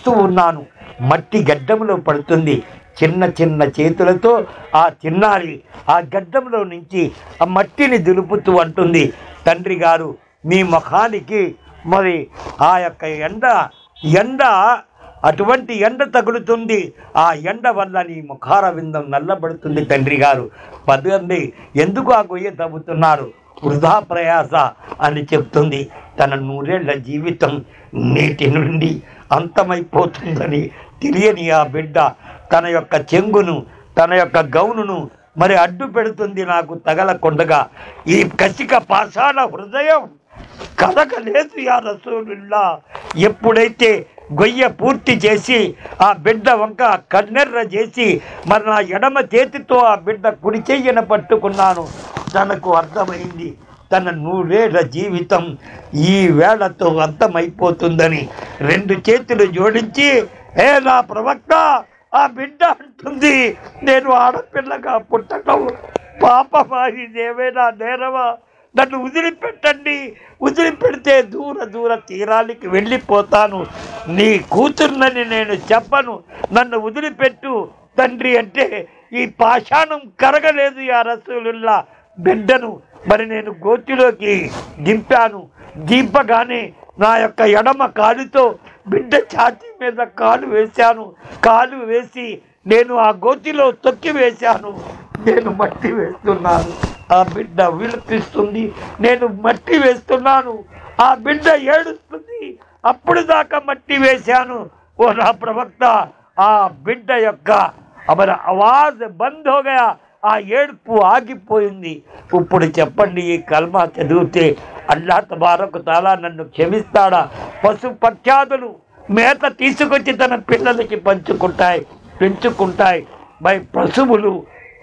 مٹی گڈ پڑت چھت آ گی مٹی دن تنری گار می مخا کی مر آٹو یگلت آپ نے مکھار بند ن تری گار پدی کو گو تب ودا پریاس اچھا چوبت جیت نیٹ اتمپتنی بڑھ تن چن یق گو مر اڈ تگل پاشا ہر کلک لوگ گی پور چیزیں بڑھ و جیسی مرم چتو آڈ کڑ پنچم تور جیت یہ ویڑ تو اردم پتہ رتوی آڈ اٹھتی نا پا پاپ نٹلی پڑے دور دور تیل کیتا کون نبن ندیپٹ تنری اٹا کرگ لوگوں مر نیو گوتی گیمپا گیپ گے نا یقم کال تو بڑھ چاتی میڈ کال ویسا کا گوتی تھی ویسا آ بڑنا اب مٹی ویسا وت آڈ یقر آواز بند ہو آگے ابھی چپی کلم چھوتے اردار بارک تا نا پشوخیا میت تیس تن پیل پچاس پچاس بائی پش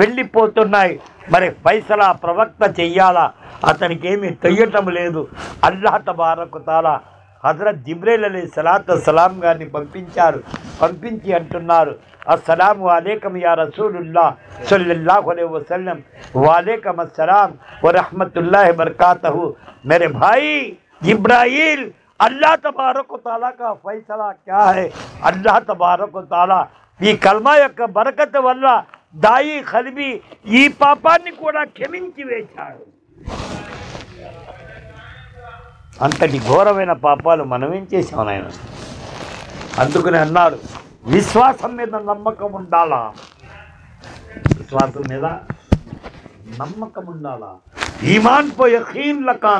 వెళ్ళిపోతున్నాయి. మరి ఫైసలా ప్రవక్త చెయ్యాలా? అతనికి ఏమీ తెయ్యటం లేదు. అల్లాహ తబారకు తాలా హజరత్ జిబ్రేల్ అలీ సలాత్ సలాం గారిని పంపించారు. పంపించి అంటున్నారు، అస్సలాము అలేకం యా రసూలుల్లా సల్లల్లాహు అలై వసల్లం. وعلیکم السلام ورحمۃ اللہ برکاتہ میرے بھائی جبرائیل اللہ تبارک و تعالیٰ کا فیصلہ کیا ہے اللہ تبارک و تعالیٰ یہ کلمہ برکت واللہ دبھی ویو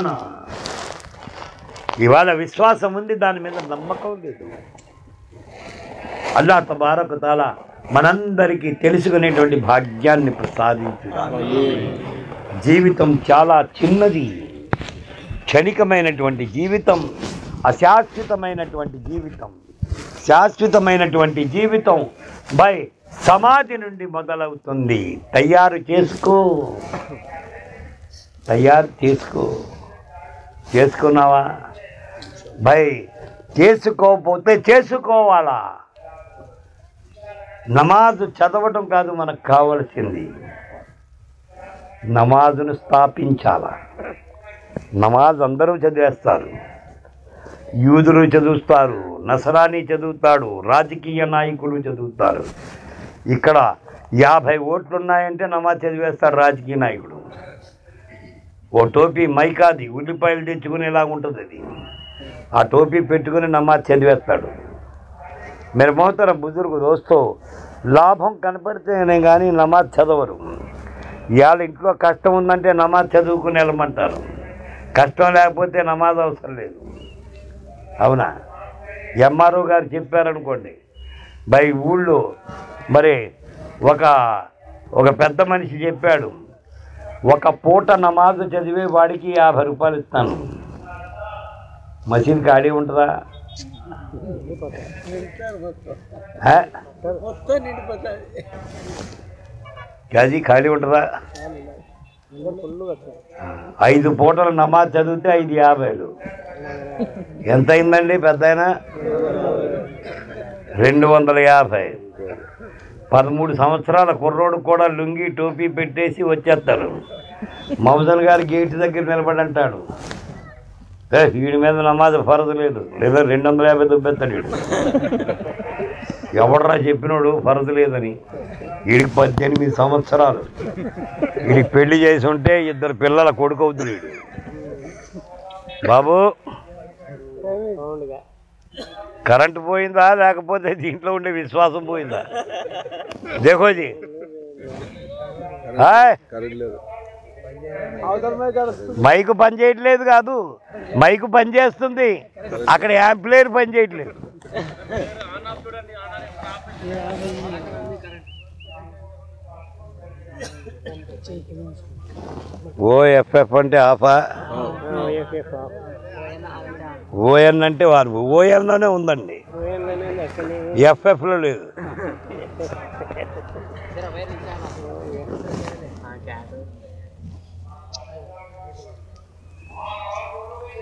نا۔ اداراً دمکم اللہ تو بار مرکی تک باغ جیت چالا چھکم جیت اشاشتم شاشت منٹ جیت بھائی سمجھیے مدل تیار بھائی چاہتے نمز چدوٹ کا منالی نماز نے استھا پہل نماز چھوٹا یوزر چولہنی چدر رجکار یابل نماز چھوڑی نائکڑ ٹوپی مئی کا دکانٹ آ ٹوپی پیٹ کو نماز چھوڑ میرے موتر بجرگ دوستوں لاحم کنپڑتے نماز چدو یہ کشمنٹ نماز چدوکیل کشم لمز اوسر لے آؤنا ایم آر گار چار بائی وری منشا پوٹ نماز چھوڑکی یابر روپئے مشین کا آڑھ وا خالی ہوٹرا ابھی پوٹل نماز چاہتے اب یا پہنا رنو یاب پدموڑ کو لگی ٹوپی پیٹ سے وچر موزل گار گیٹ دلبڑا ویسے فرد لوگ لا رن واپ دور چپنوڑ فرد لیں پتنی سوسر ویڑ پیسے ادر پیل کھو کرنٹ پو لے دے وشوس پوئند دیکھوجی بائک بند بائک پندرہ اکڑر پہنچ آپ ہوف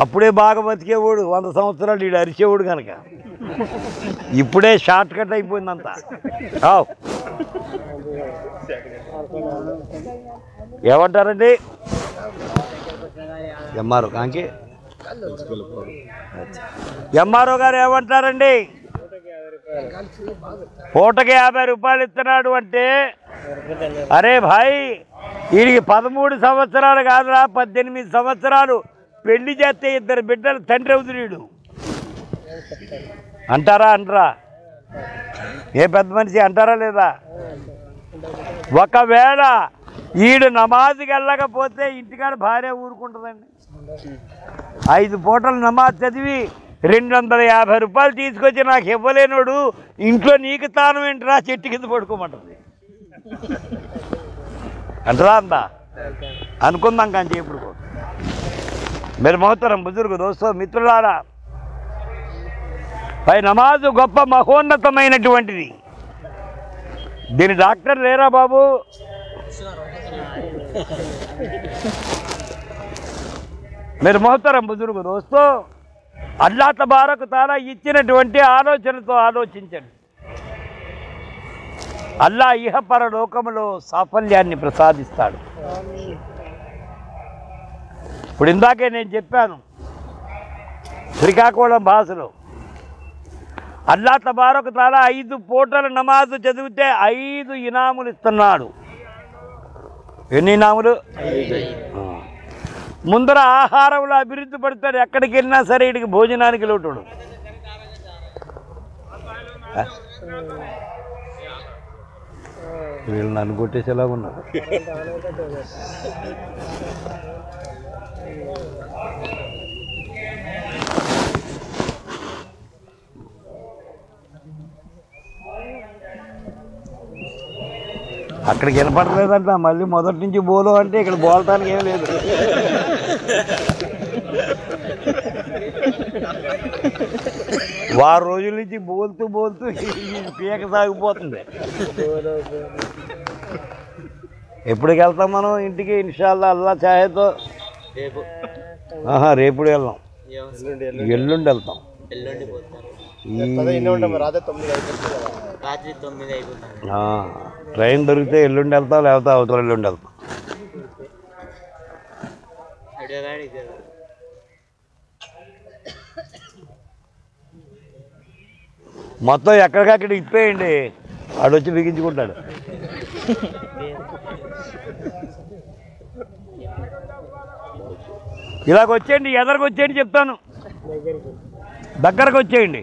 ابڑ باغ بتکے ووترسارٹ کٹر ایم آر گارے پوٹ کی یاب روپئے ارے بھائی اس پدموڑ کا پہتر پہ جی بڑھ تنری اوتارا یہ مشہور لاڑ نماز کے لگتے بارہ ورٹ پوٹل نماز چھو راو روپیے تھی اِکن کب پڑکا ان کو میرے محترم بجرگ دوستوں بھائی نماز گہوٹ ڈاکٹر لے رہا بابو۔ میرے محترم ఇచ్చినటువంటి ఆలోచనతో آلو تو آلوچپر لوگ సాఫల్యాన్ని ప్రసాదిస్తాడు ابڑک بھاس لوگ بار سارا اب پوٹل نماز چھوتے ابھی ان آہار ابھی پڑتا ہے سر بوجنا کے لوٹ ویسے اکڑکی پڑ مل مجھے بولو اکڑ بولتا وار روز بول ساگا منٹ ان شاء اللہ اللہ چاہے تو ٹرین دیکھیں لوگ مت یق اے آڈی بگاچی ادرکوچی چپتا دگرکوچی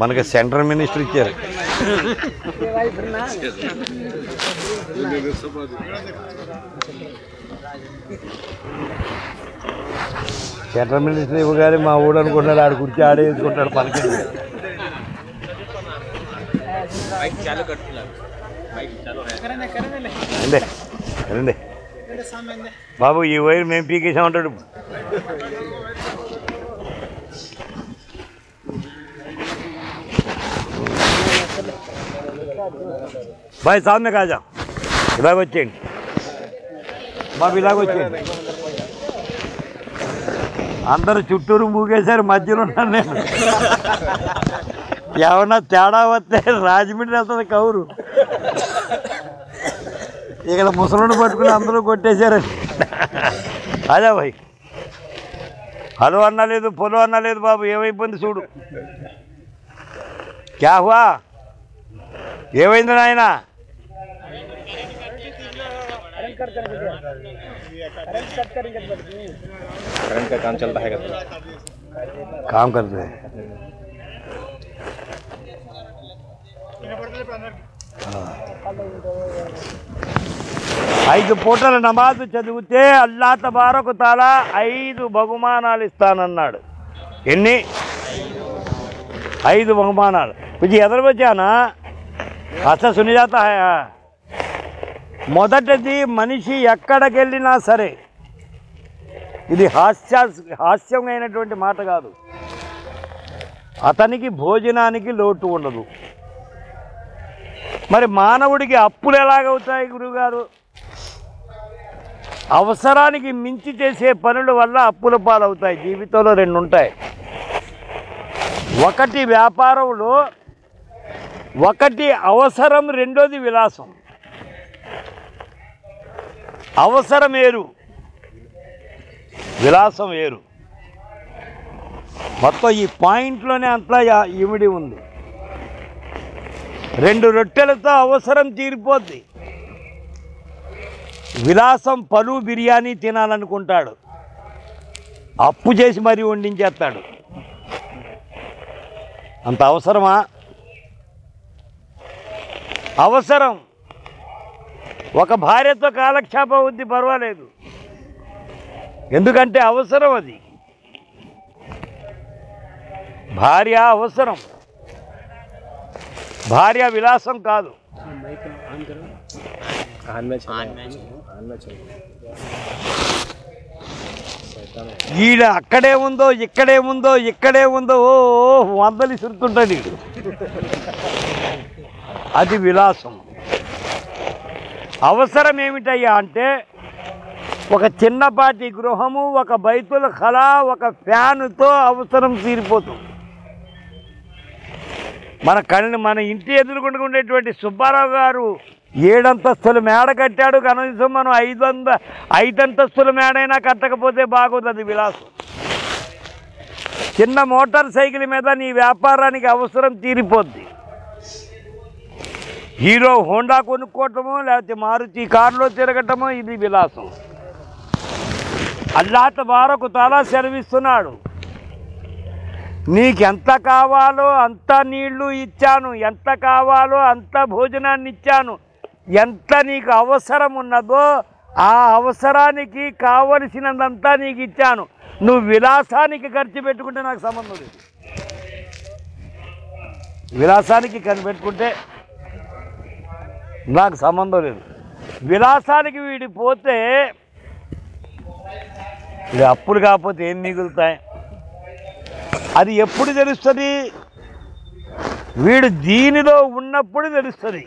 من کے سینٹر مسٹر چاہتے سلسٹر موڑ آڈی پہ باپو یہ ویری میم پی کھاؤنٹ بھائی سوند آجاوچ باپ علاگوچ موگیسار مدر تا وی رجمڈر کور مسلم پٹر بھائی۔ ہلو پلو بابو، یہ بند چوڑ کیا نماز چاہتے الاک تا بہم بہم بچا جات می مشکل سر ہاسیہ ہاسیہ اتنی بوجنا لوٹو مر میری ابلتا ہے گھر گار اوسرا کی منچ پن لالتا ہے جیت ویاپار رنڈو رلاسم ویر مت یہ ہوسر تیری پہلاسم پلو بیاں تین اب جر ویستا اتنا کال برونٹ اوسر اوسر ولاسم کا ابھیلاسم اوسر اور چنپاٹی گرہم اور بلکہ کلا پہ تو اوسر تیری من کنکشن سب گار یہ میڈ کٹا کئی مند میڈیا کٹ باغ چھ موٹار سائکل میڈ ناپارا کیسر تیری پی ہیرو ہوںڈا کٹم لے مارتی کار لگوت وارک تعلق شروع نتھا اتنا بوجنا چھا نی کو آسرا کیواسنچاسا کی خرچ پیٹکنٹ نہ سبزی ولاسا کی کنپٹ سبند مت ابھی دل ویڑ دینا پڑھتی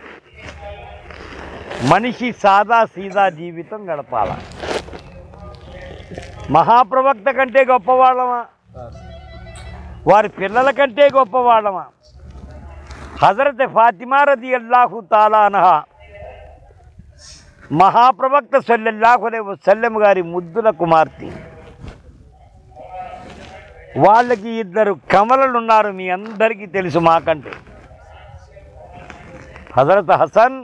منشی سادا سیدا جیت گڑپالا مہاپروکنٹ گپو واری پلک گڑ حضرت فاطمار تالا نا مہا پروک سلاحلے و سل گاریمارت کی کملکی حضرت ہسن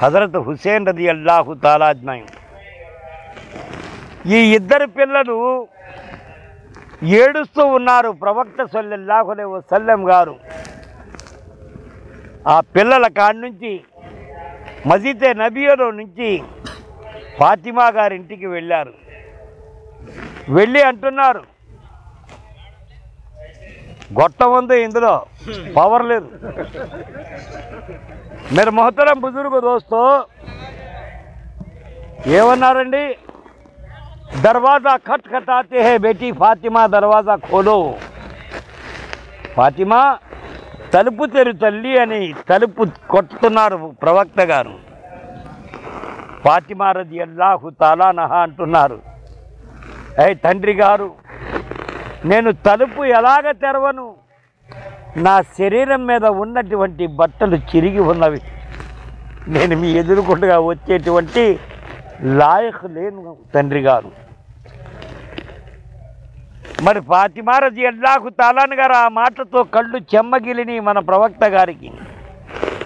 حضرت ہسم پیلو پروک سل گار آ پل مزید نبی فاطم گار کی گورے میرے محترم بزرگ دوستوں یہ دروازہ کٹ کٹا بیٹی فاتیم دروازہ کھولو فاطم تلپ تر تعلیم ترپن پروکت گار پاٹ ماردا لا اٹھنا اے تنری گارو نیو تلپ ایگ ترو شرید ان کی بٹل چری نیوک لاخ تنری گار مر فمارج ادا نے گھر آٹ تو کلو چم گیلنی من پروکت گاری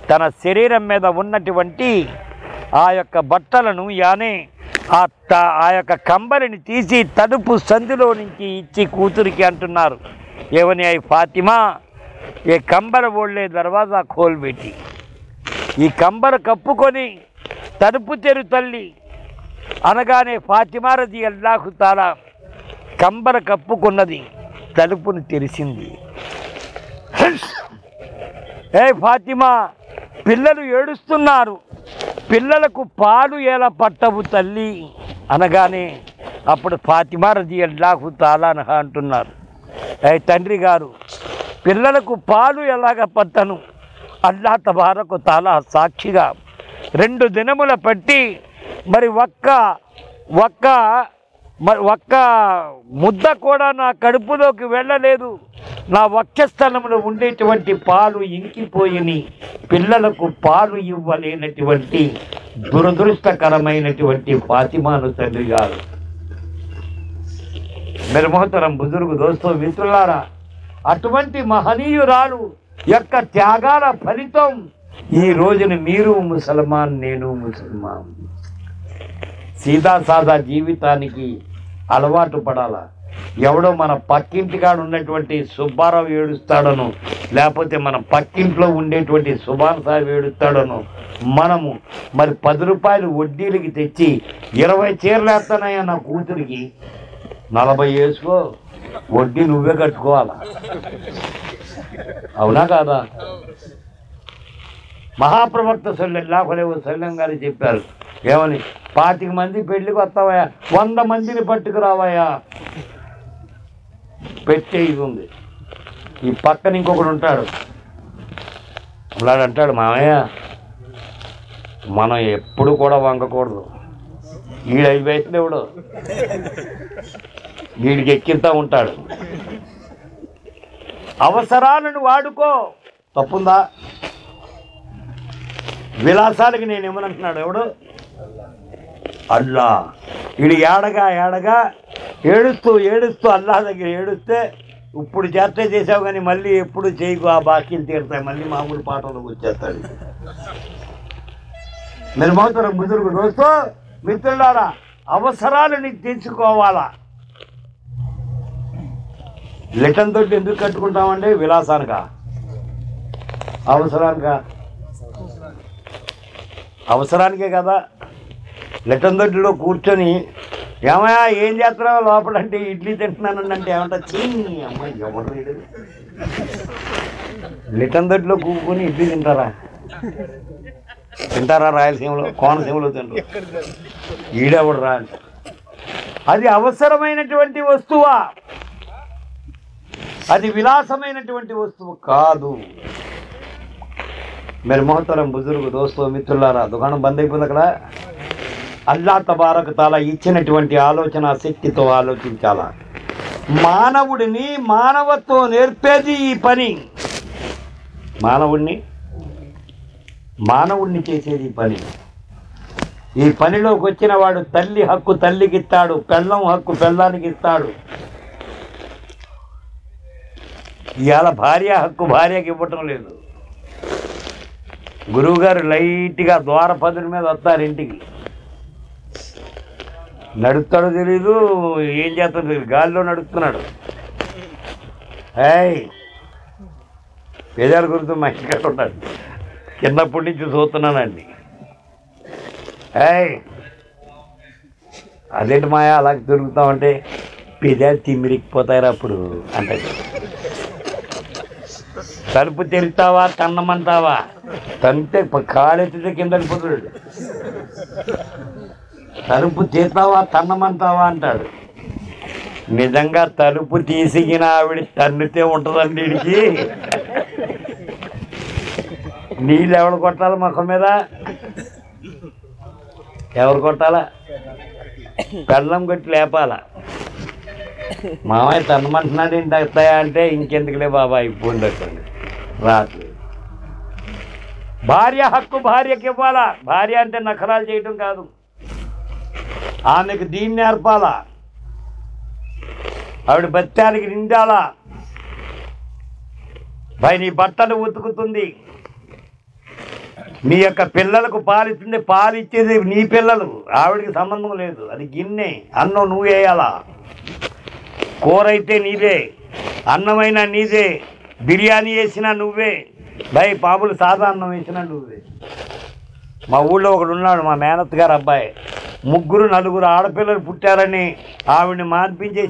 تن شروع میڈ ون آپ بٹ آپ کمبر نے تیسی تڑپ سن لوگ کون سر یہ فاتیم یہ کمبر بوڑے دروازہ کھول کمبر کپنی تب تھی ارگا مجھا ت کمبر کپ کو تلپنی تھی ایت پیل پہ پتہ تھی ارگ فاتیم رجحو تالا نٹر اے تنری گار پوچھو پال ایلا پتہ تبارک تالا ساش روپی مر وک کڑ لوگ پال ان پیل کو پالیسی درد پاتی بہت اٹھن محدود فلیج مسل نو سیتا سادا جیتا الوٹ پڑو من پکڑنے سوبارا ویڈیوست پکوان سوبار ساڑا من پد روپئے وڈیلکر نا کوئی نلب وڈی کچھ اونا کادا مہاپر وقت سلے سرگی چپ پتی مندو و مٹکراوٹ پکنکڑا مح منپو ونگڑا اوسر و تبدیلا نینے اپڑ آ باقی تیڑھے میری پاٹوں مت اوسرو لیٹن تو کٹکتا اوسر کے لٹن دس لوپل تا ریل سیم سیم یہ ابھی اوسر ولاس میری وا موتر بزرگ دور مت دکان بند اللہ تبارک تعلق آلچنا شکتی آلو تو نپی پنی چیز پہ چین تک تھی پہلو ہک پاڑ باریہ ہک باریہ گھر لوار پہل متار نوڑنا پہدار گرچ میٹر کپڑے سوتنا ادے ما او درکتا ہوں پہد تیتا ہے تلپ ترکاو تن کا کال کی ترپ تیسوان تنہمنٹو ترپ تیسکا آنتے ہوٹد نیل کال مخ میری ایور کم کال تن منٹ ان کے لیے بابا دیکھ رات بارہ ہک باریہ نکھرال چیٹ کا آنے کے درپال آتا بٹ یا پل پال پال چی پل آپ گی اہم نوال کور نیا بائی پاپل ساتھنا مہنت گار ابا مگو آڑ پل پہ آرپنچ آج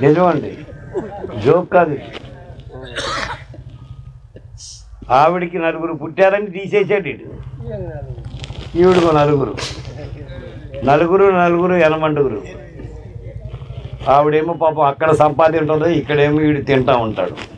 نل پہ جو آل پہ نل نل نل منڈر آمو پکڑ سمپ اکڑ تیٹ واٹر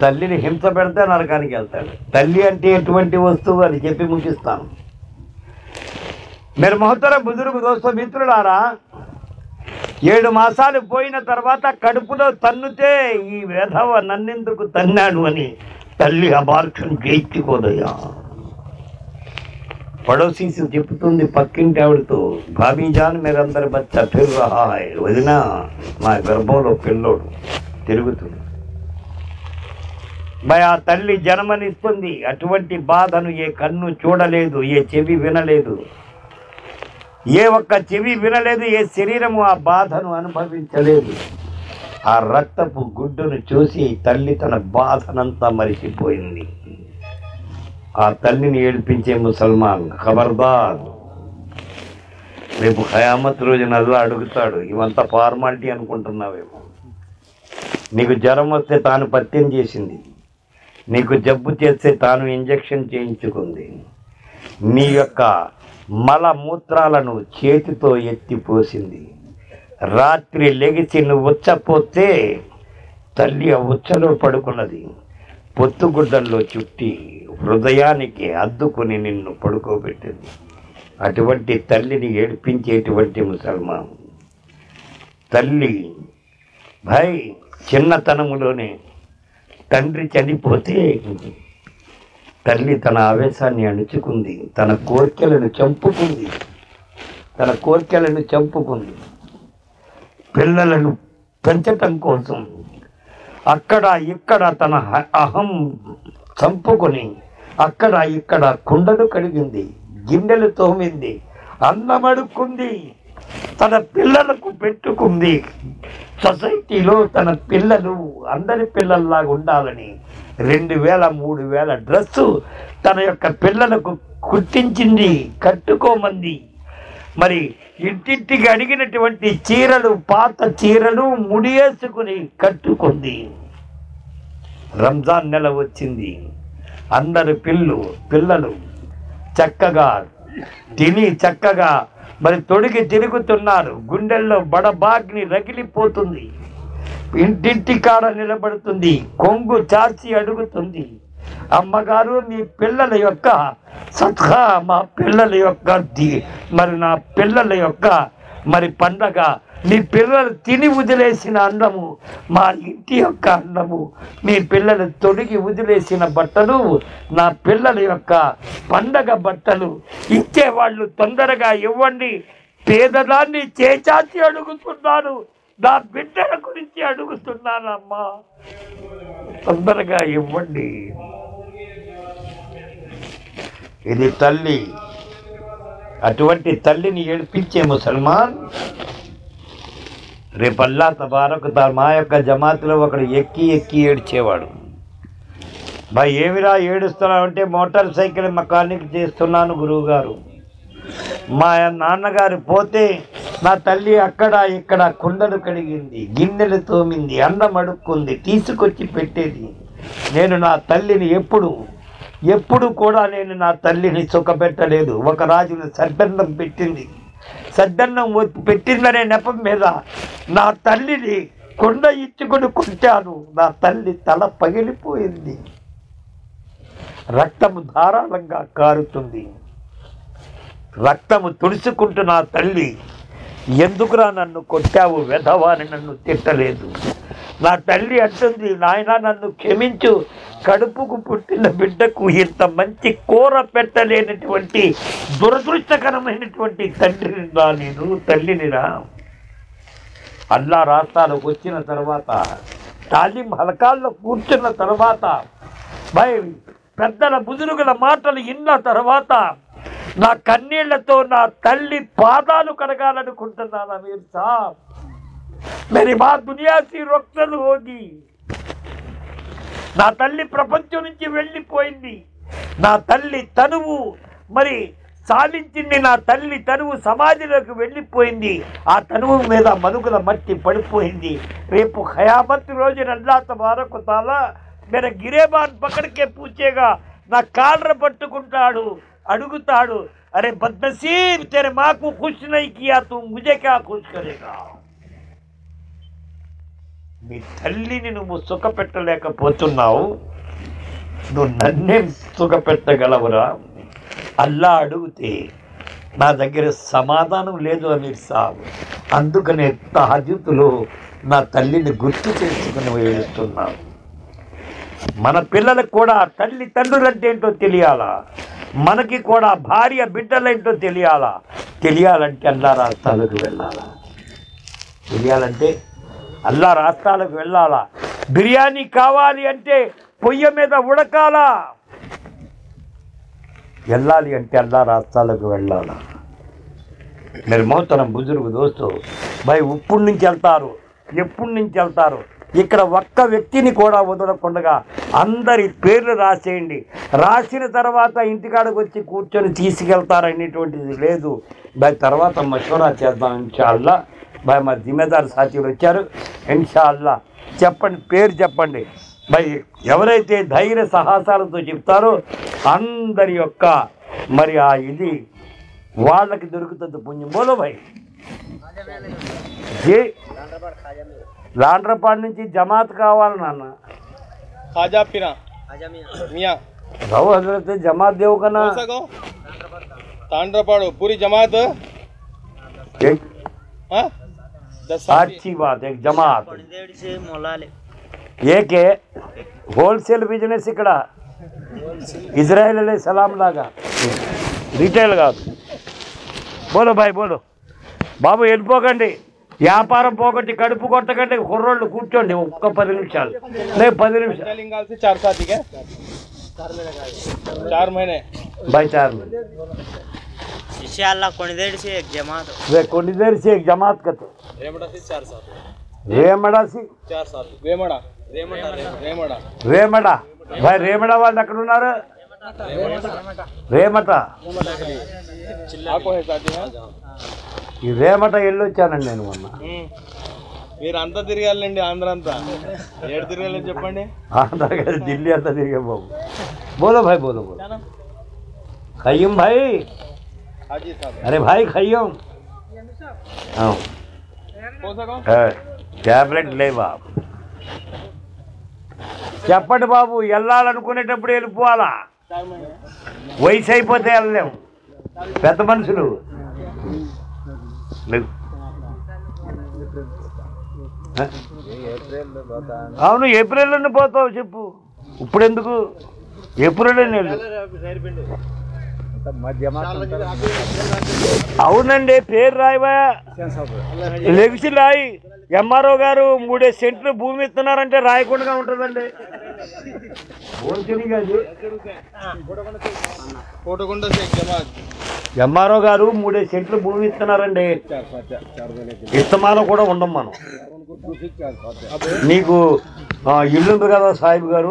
تعلی نکلتا تھی اٹھے وسطی مشہور میرے محترم بجرگ دوست ماڑی پوت کڑپ تک تناڑ گی پڑوسی پکڑوں گرب پیڑ بھائی آ تعلی جنم اٹھتی باع کن چوڑے یہ چیز و یہ چوی و یہ شرم آپ رتپ گوسی تھی تب باعث مرچ آ تین نے یہ سم خبردار روپت روز نا اڑکتا انارمالٹی اُن کو نو جنم وی تتنجیسی نوک جب تجکشن چیز مل موت پوسی لگ پوتے تعلیم پڑکن پتنگ چی ہوں کو پڑھ پہ اٹن تھی ایڈ چیسل تھی بھائی چن تنری چلی توشا چاہیے چاہیے پلٹ کو کڑکی گیڈ لومی اب مکھی تک سوسائی روپ موڈ ڈر یو پی کچھ چیلنج رمزان نکا چکے میرے گڑ باغ روت کا مر پیل یقین مر پہ تین ود ادل بل پچے ترگی پیچا ترپل رے پلاک جماعت با یہست موٹر سائکل مکالکار گار پوتے تعلی کڑوکی تھی نیپڑو نیو تین سب رجند پیٹی سڈنپ تھینڈا کٹا تل پگلی رکار کار رتم تھی نا تھی اٹھن کڑھنے بڑھ کو تعلیم پوچھنا تروت بٹ کن تو کڑکالا میری دیا رپچی ترجیح آ تر میری ریپتی روزانہ گیری بک پوچھے گا کالر پٹا ارے بدھ نئی خوش کرے گا؟ تم سوکھپ نیخ پلا اے نہ سمدھان لو ادنی تر من پیل تنٹے من کی کو بارہ بڑے اوکے اللہ رستکا میرے موت بزرگ دوست بھائی اپڑتر اپڑتر اکڑ ودل پیر واسطاڑک تیس کے لینے لوگ بھائی تروت مشورہ چل رہا بھائی مار ساچی ان شاء اللہ چپن بھائی سہسار درکت پونے بولو بھائی جمع کا اچھی بات ہے جماعت یہ کہ ہول سیل بزنس سکڑا اسرائیل علیہ السلام لگا ریٹیل ریٹل بولو بھائی بولو۔ بابو یعنی پوکنڈے ویاپار پہ کڑکٹ کچھ చార్ نمشہ بھائی چار۔ انشاءاللہ کونڈیدیڑ سے ایک جماعت ہو کونڈیدیڑ سے ایک جماعت کا ریمڑا سے چار ساتھ ریمڑا سے چار ساتھ ریمڑا ریمڑا ریمڑا ریمڑا بھائی ریمڑا వాళ్ళు ఎక్కడ ఉన్నారు రేమట ఈ రేమట వెళ్ళొచ్చానండి నేను మొన్న మీరు అంతా తిరగాలండి ఆంధ్ర అంతా ఏడు తిరగాలని చెప్పండి ఆంధ్ర కదా ఢిల్లీ అంతా తిరిగా బాబు బోలో భాయ్ బోలో బోలో కయ్యం భాయ్ ارے بھائی خیو ٹاپ چپڑ بابوالوالا ویسے منصوبہ بولتاؤں لم آر گار موڈ سیٹر موڈ سومیڈ من نا صاحب گار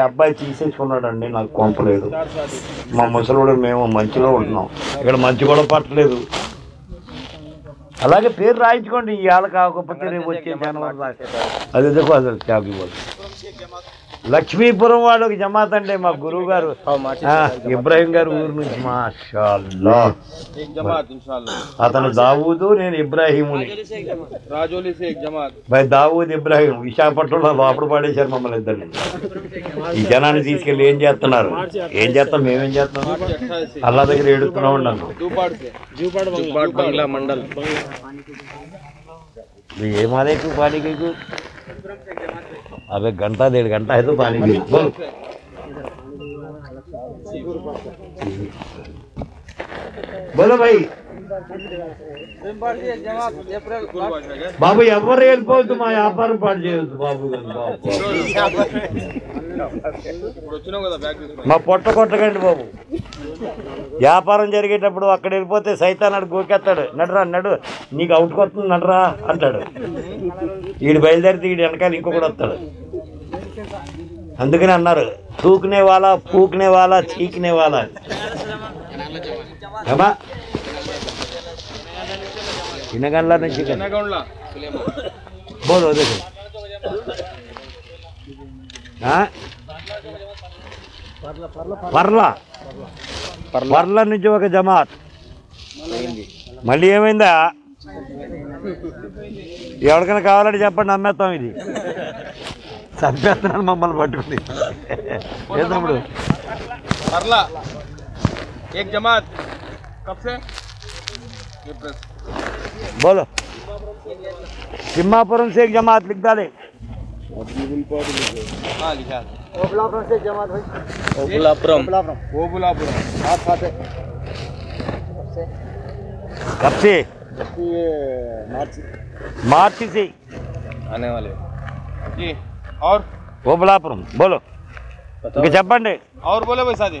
ابا تیسپ لوگ مسل میم مچھلی مچھل پہ آپ کو لکشمی جمعنڈے باپ پڑے سر میری جناک میم دیکھا اب ایک گھنٹہ ڈیڑھ گھنٹہ ہے تو پانی بھی۔ بولو بھائی۔ بابو پٹ گئی بابو ویاپار جگہ اکڑے سیتا گوکا نٹرا نوٹ نٹرا ویڈیو بہت درتی ادا توکنے والا پوکنے والا چیکنے والا کن گنڈو پہلا پلا جمع ملے گا ایڈال مٹھے بولو۔ کماپورم سے ایک جماعت لکھ ڈالے۔ کب سے؟ مارچ۔ سے۔ آنے والے۔ جی اور؟ بولو۔ چھپن اور بولے بھائی ساتھی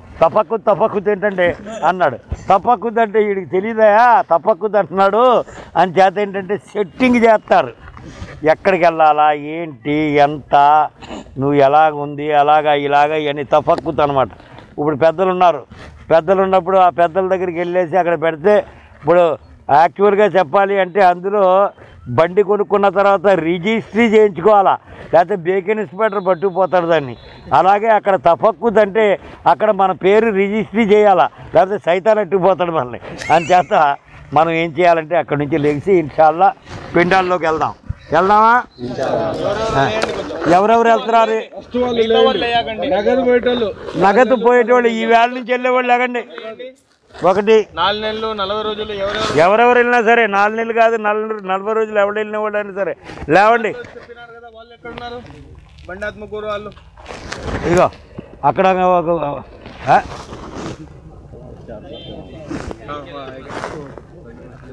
تپکو تفکت تپکو دن ویڈیو تپکو آنچے سیٹیل ایٹی اتنا نوگ علاقن ابل پڑپڑا آ پھر اکڑ پڑتے اب آول کا چالی ادر بنڈی کھن ترتا ریجیسٹری بیکنگ انسپٹر پٹا دیں گے اکڑت اکڑ من پی ریجسٹری سیتا نیتا ملنے آنچا منالی اکڑ لیش پیڈا نگدو یہوالوڑی نلرنا سر نا نلب روزانہ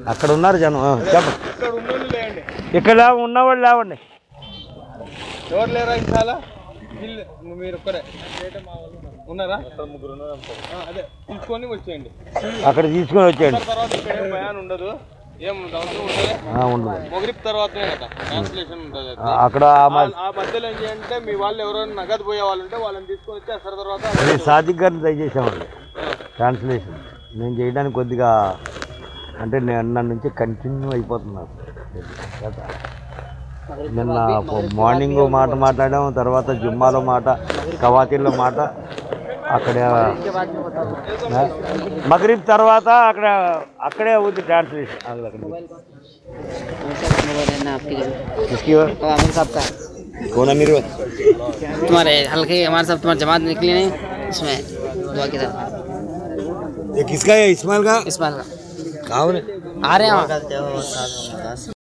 اکڑی چالا ساتھی گا ٹاسنگ کنوت నిన్న మార్నింగ్ మాట మాట్లాడాము తర్వాత జుమ్మాలో మాట కవాతిల్లో మాట అక్కడ మగరీబ్ తర్వాత అక్కడ అక్కడే ఉంది ట్రాన్స్లేషన్ کون امیر تمہارے حلقے ہمارے ساتھ تمہاری جماعت نکلی نہیں اس میں دعا کی طرف یہ کس کا ہے اسماعیل کا اسماعیل کا آ رہے ہیں